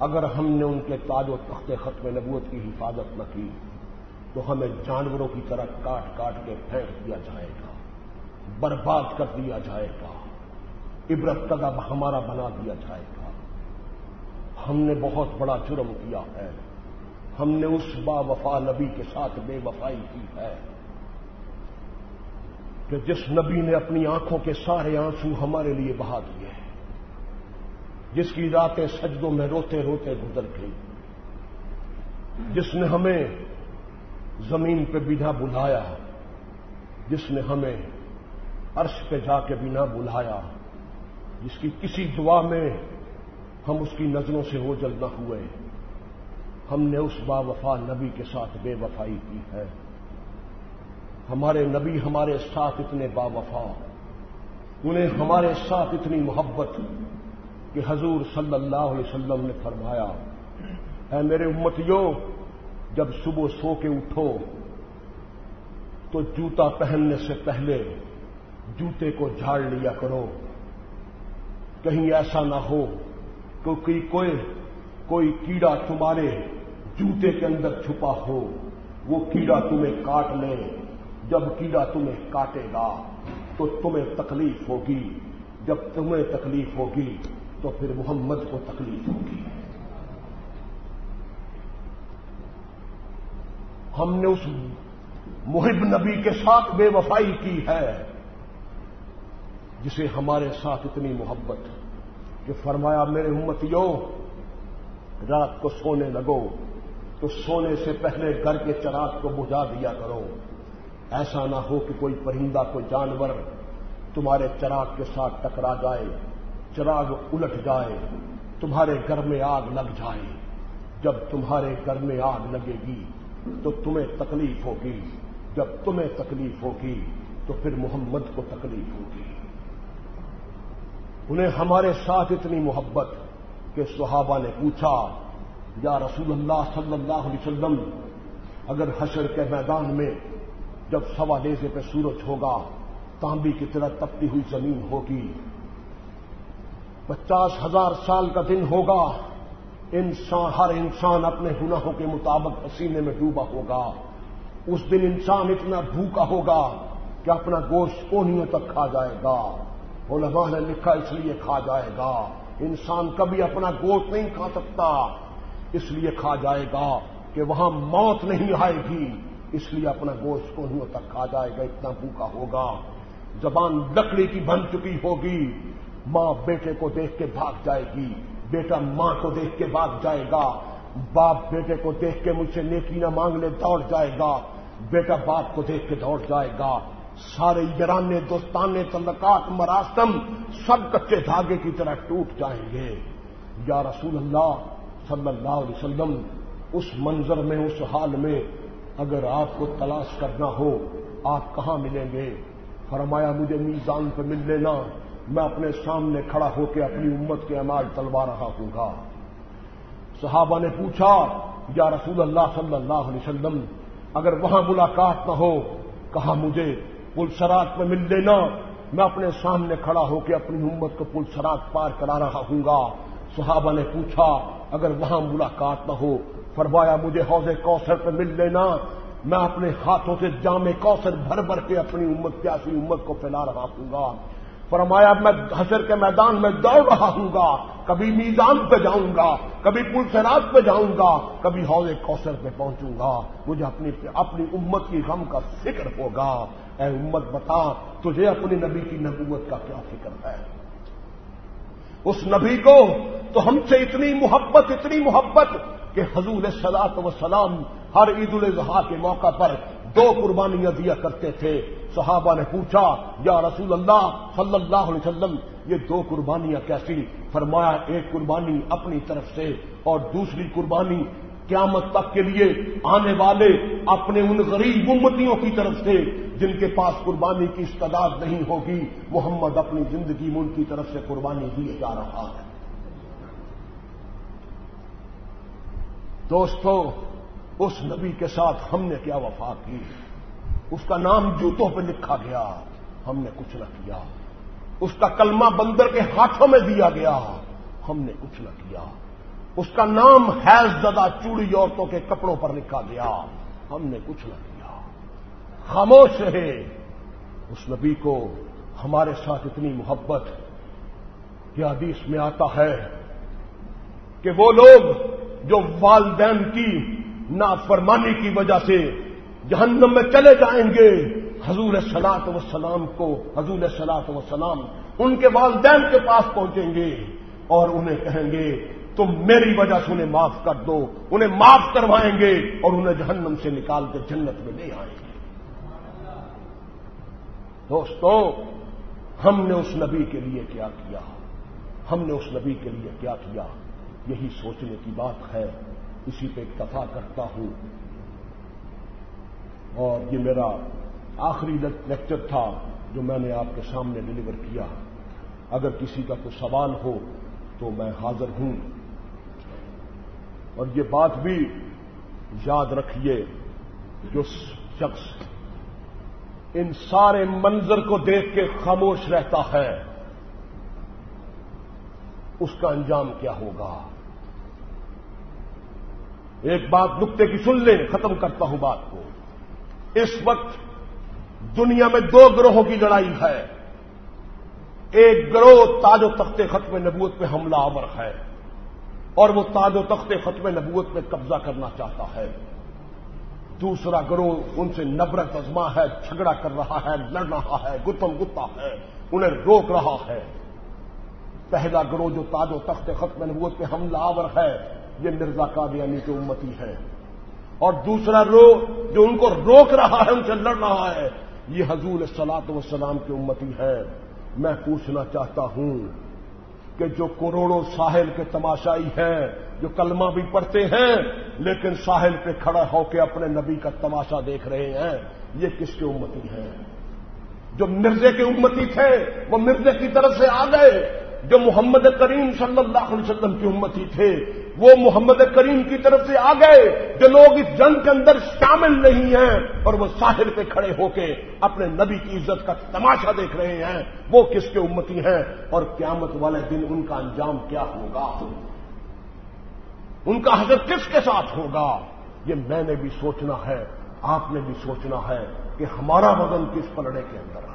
اگر ہم نے ان کے تاج و تخت ختم نبوت کی حفاظت نہ کی، تو ہمیں جانوروں کی طرح کاٹ کاٹ کے پھینک دیا جائے گا، برباد کر دیا جائے گا، عبرت تدب ہمارا بنا دیا جائے گا۔ ہم نے بہت بڑا جرم کیا ہے، ہم نے اس با وفا نبی کے ساتھ بے وفائی کی ہے کہ جس نبی نے اپنی آنکھوں کے سارے آنسو ہمارے لیے بہا دیے۔ ہیں جس کی راتیں سجدوں میں روتے روتے گزر گئی جس نے ہمیں زمین پہ بنا بلایا، جس نے ہمیں عرش پہ جا کے بنا بلایا، جس کی کسی دعا میں ہم اس کی نظروں سے ہو جل نہ ہوئے، ہم نے اس با وفا نبی کے ساتھ بے وفائی کی ہے۔ ہمارے نبی ہمارے ساتھ اتنے با وفا انہیں ہمارے ساتھ اتنی محبت کہ حضور صلی اللہ علیہ وسلم نے فرمایا، اے میرے امتیوں، جب صبح سو کے اٹھو تو جوتا پہننے سے پہلے جوتے کو جھاڑ لیا کرو۔ کہیں ایسا نہ ہو، کیونکہ کوئی کوئی کیڑا تمہارے جوتے کے اندر چھپا ہو، وہ کیڑا تمہیں کاٹ لے۔ جب کیڑا تمہیں کاٹے گا تو تمہیں تکلیف ہوگی۔ جب تمہیں تکلیف ہوگی تو پھر محمد کو تکلیف ہوگی۔ ہم نے اس محب نبی کے ساتھ بے وفائی کی ہے، جسے ہمارے ساتھ اتنی محبت کہ فرمایا، میرے امتیوں رات کو سونے لگو، تو سونے سے پہلے گھر کے چراغ کو بجھا دیا کرو۔ ایسا نہ ہو کہ کوئی پرندہ، کوئی جانور تمہارے چراغ کے ساتھ ٹکرا جائے۔ چراغ الٹ جائے، تمہارے گھر میں آگ لگ جائے۔ جب تمہارے گھر میں آگ لگے گی، تو تمہیں تکلیف ہوگی۔ جب تمہیں تکلیف ہوگی، تو پھر محمد کو تکلیف ہوگی۔ انہیں ہمارے ساتھ اتنی محبت کہ صحابہ نے پوچھا، یا رسول اللہ صلی اللہ علیہ وسلم، اگر حشر کے میدان میں جب سوا لیزے پہ سورج ہوگا، تانبی کی طرح تپتی ہوئی زمین ہوگی۔ پچاس ہزار سال کا دن ہوگا، انسان، ہر انسان اپنے گناہوں کے مطابق پسینے میں ڈوبا ہوگا۔ اس دن انسان اتنا بھوکا ہوگا کہ اپنا گوشت کونیوں تک کھا جائے گا۔ علماء نے لکھا اس لیے کھا جائے گا۔ انسان کبھی اپنا گوشت نہیں کھا سکتا، اس لیے کھا جائے گا کہ وہاں موت نہیں آئے گی۔ اس لیے اپنا گوشت کونیوں تک کھا جائے گا، اتنا بھوکا ہوگا۔ زبان لکڑی کی بن چکی ہوگی۔ ماں بیٹے کو دیکھ کے بھاگ جائے گی، بیٹا ماں کو دیکھ کے بھاگ جائے گا، باپ بیٹے کو دیکھ کے مجھ سے نیکی نہ مانگنے دوڑ جائے گا، بیٹا باپ کو دیکھ کے دوڑ جائے گا۔ سارے یرانے دوستانے تعلقات مراسم سب کچے دھاگے کی طرح ٹوٹ جائیں گے۔ یا رسول اللہ صلی اللہ علیہ وسلم، اس منظر میں، اس حال میں اگر آپ کو تلاش کرنا ہو، آپ کہاں ملیں گے؟ فرمایا، مجھے میزان پہ مل لینا میں اپنے سامنے کھڑا ہو کے اپنی امت کے امال تلوا رہا ہوں گا۔ صحابہ نے پوچھا، یا رسول اللہ صلی اللہ علیہ وسلم، اگر وہاں ملاقات نہ ہو، کہا مجھے، پل سرات میں مل لینا۔ میں اپنے سامنے کھڑا ہو کے اپنی امت کو پل سرات پار کرا رہا ہوں گا۔ صحابہ نے پوچھا، اگر وہاں ملاقات نہ ہو، فرمایا مجھے حوض کوثر پہ مل لینا۔ میں اپنے ہاتھوں سے جامع کوثر بھر بھر کے اپنی امت، پیاسی امت کو پھیلا رہا ہوں گا۔ فرمایا، میں حشر کے میدان میں دوڑ رہا ہوں گا، کبھی میزان پہ جاؤں گا، کبھی پل سراج پہ جاؤں گا، کبھی حوض کوثر پہ پہنچوں گا، مجھے اپنی اپنی امت کی غم کا فکر ہوگا۔ اے امت، بتا، تجھے اپنی نبی کی نبوت کا کیا فکر ہے؟ اس نبی کو تو ہم سے اتنی محبت اتنی محبت کہ حضور سلاط و سلام ہر عید الاضحیٰ کے موقع پر دو قربانیاں دیا کرتے تھے۔ صحابہ نے پوچھا، یا رسول اللہ صلی اللہ علیہ وسلم، یہ دو قربانیاں کیسی؟ فرمایا، ایک قربانی اپنی طرف سے اور دوسری قربانی قیامت تک کے لیے آنے والے اپنے ان غریب امتیوں کی طرف سے، جن کے پاس قربانی کی استداد نہیں ہوگی، محمد اپنی زندگی میں ان کی طرف سے قربانی دیے جا رہا ہے. دوستو، اس نبی کے ساتھ ہم نے کیا وفا کی؟ اس کا نام جوتوں پہ لکھا گیا۔ ہم نے کچھ نہ کیا۔ اس کا کلمہ بندر کے ہاتھوں میں دیا گیا۔ ہم نے کچھ نہ کیا۔ اس کا نام حیض زدہ چوڑی عورتوں کے کپڑوں پر لکھا گیا۔ ہم نے کچھ نہ کیا۔ خاموش رہے۔ اس نبی کو ہمارے ساتھ اتنی محبت کہ حدیث میں آتا ہے کہ وہ لوگ جو والدین کی نافرمانی کی وجہ سے جہنم میں چلے جائیں گے۔ حضور سلاط و سلام کو، حضور سلاط و سلام ان کے والدین کے پاس پہنچیں گے اور انہیں کہیں گے، تم میری وجہ سے انہیں معاف کر دو، انہیں معاف کروائیں گے اور انہیں جہنم سے نکال کے جنت میں لے آئیں گے۔ دوستو، ہم نے اس نبی کے لیے کیا کیا؟ ہم نے اس نبی کے لیے کیا کیا؟ یہی سوچنے کی بات ہے۔ اسی پہ اکتفا کرتا ہوں۔ اور یہ میرا آخری لیکچر تھا جو میں نے آپ کے سامنے ڈلیور کیا۔ اگر کسی کا کوئی سوال ہو تو میں حاضر ہوں۔ اور یہ بات بھی یاد رکھیے جو شخص ان سارے منظر کو دیکھ کے خاموش رہتا ہے، اس کا انجام کیا ہوگا؟ ایک بات نقطے کی سن لیں، ختم کرتا ہوں بات کو۔ اس وقت دنیا میں دو گروہوں کی لڑائی ہے۔ ایک گروہ تاج و تخت ختم نبوت پہ حملہ آور ہے اور وہ تاج و تخت ختم نبوت پہ قبضہ کرنا چاہتا ہے۔ دوسرا گروہ ان سے نبرت ازما ہے، جھگڑا کر رہا ہے، لڑ رہا ہے، گتم گتا ہے، انہیں روک رہا ہے۔ پہلا گروہ جو تاج و تخت ختم نبوت پہ حملہ آور ہے، یہ مرزا قادیانی کی امتی ہے۔ اور دوسرا رو جو ان کو روک رہا ہے، ان سے لڑ رہا ہے، یہ حضور سلاط وسلام کی امتی ہے میں پوچھنا چاہتا ہوں کہ جو کروڑوں ساحل کے تماشائی ہیں، جو کلمہ بھی پڑھتے ہیں، لیکن ساحل پہ کھڑا ہو کے اپنے نبی کا تماشا دیکھ رہے ہیں، یہ کس کی امتی ہے جو مرزے کے امتی تھے، وہ مرزے کی طرف سے آ گئے۔ جو محمد کریم صلی اللہ علیہ وسلم کی امتی تھے وہ محمد کریم کی طرف سے آ گئے جو لوگ اس جنگ کے اندر شامل نہیں ہیں اور وہ ساحل پہ کھڑے ہو کے اپنے نبی کی عزت کا تماشا دیکھ رہے ہیں۔ وہ کس کے امتی ہیں اور قیامت والے دن ان کا انجام کیا ہوگا؟ ان کا حضرت کس کے ساتھ ہوگا؟ یہ میں نے بھی سوچنا ہے، آپ نے بھی سوچنا ہے کہ ہمارا وزن کس پلڑے کے اندر ہے۔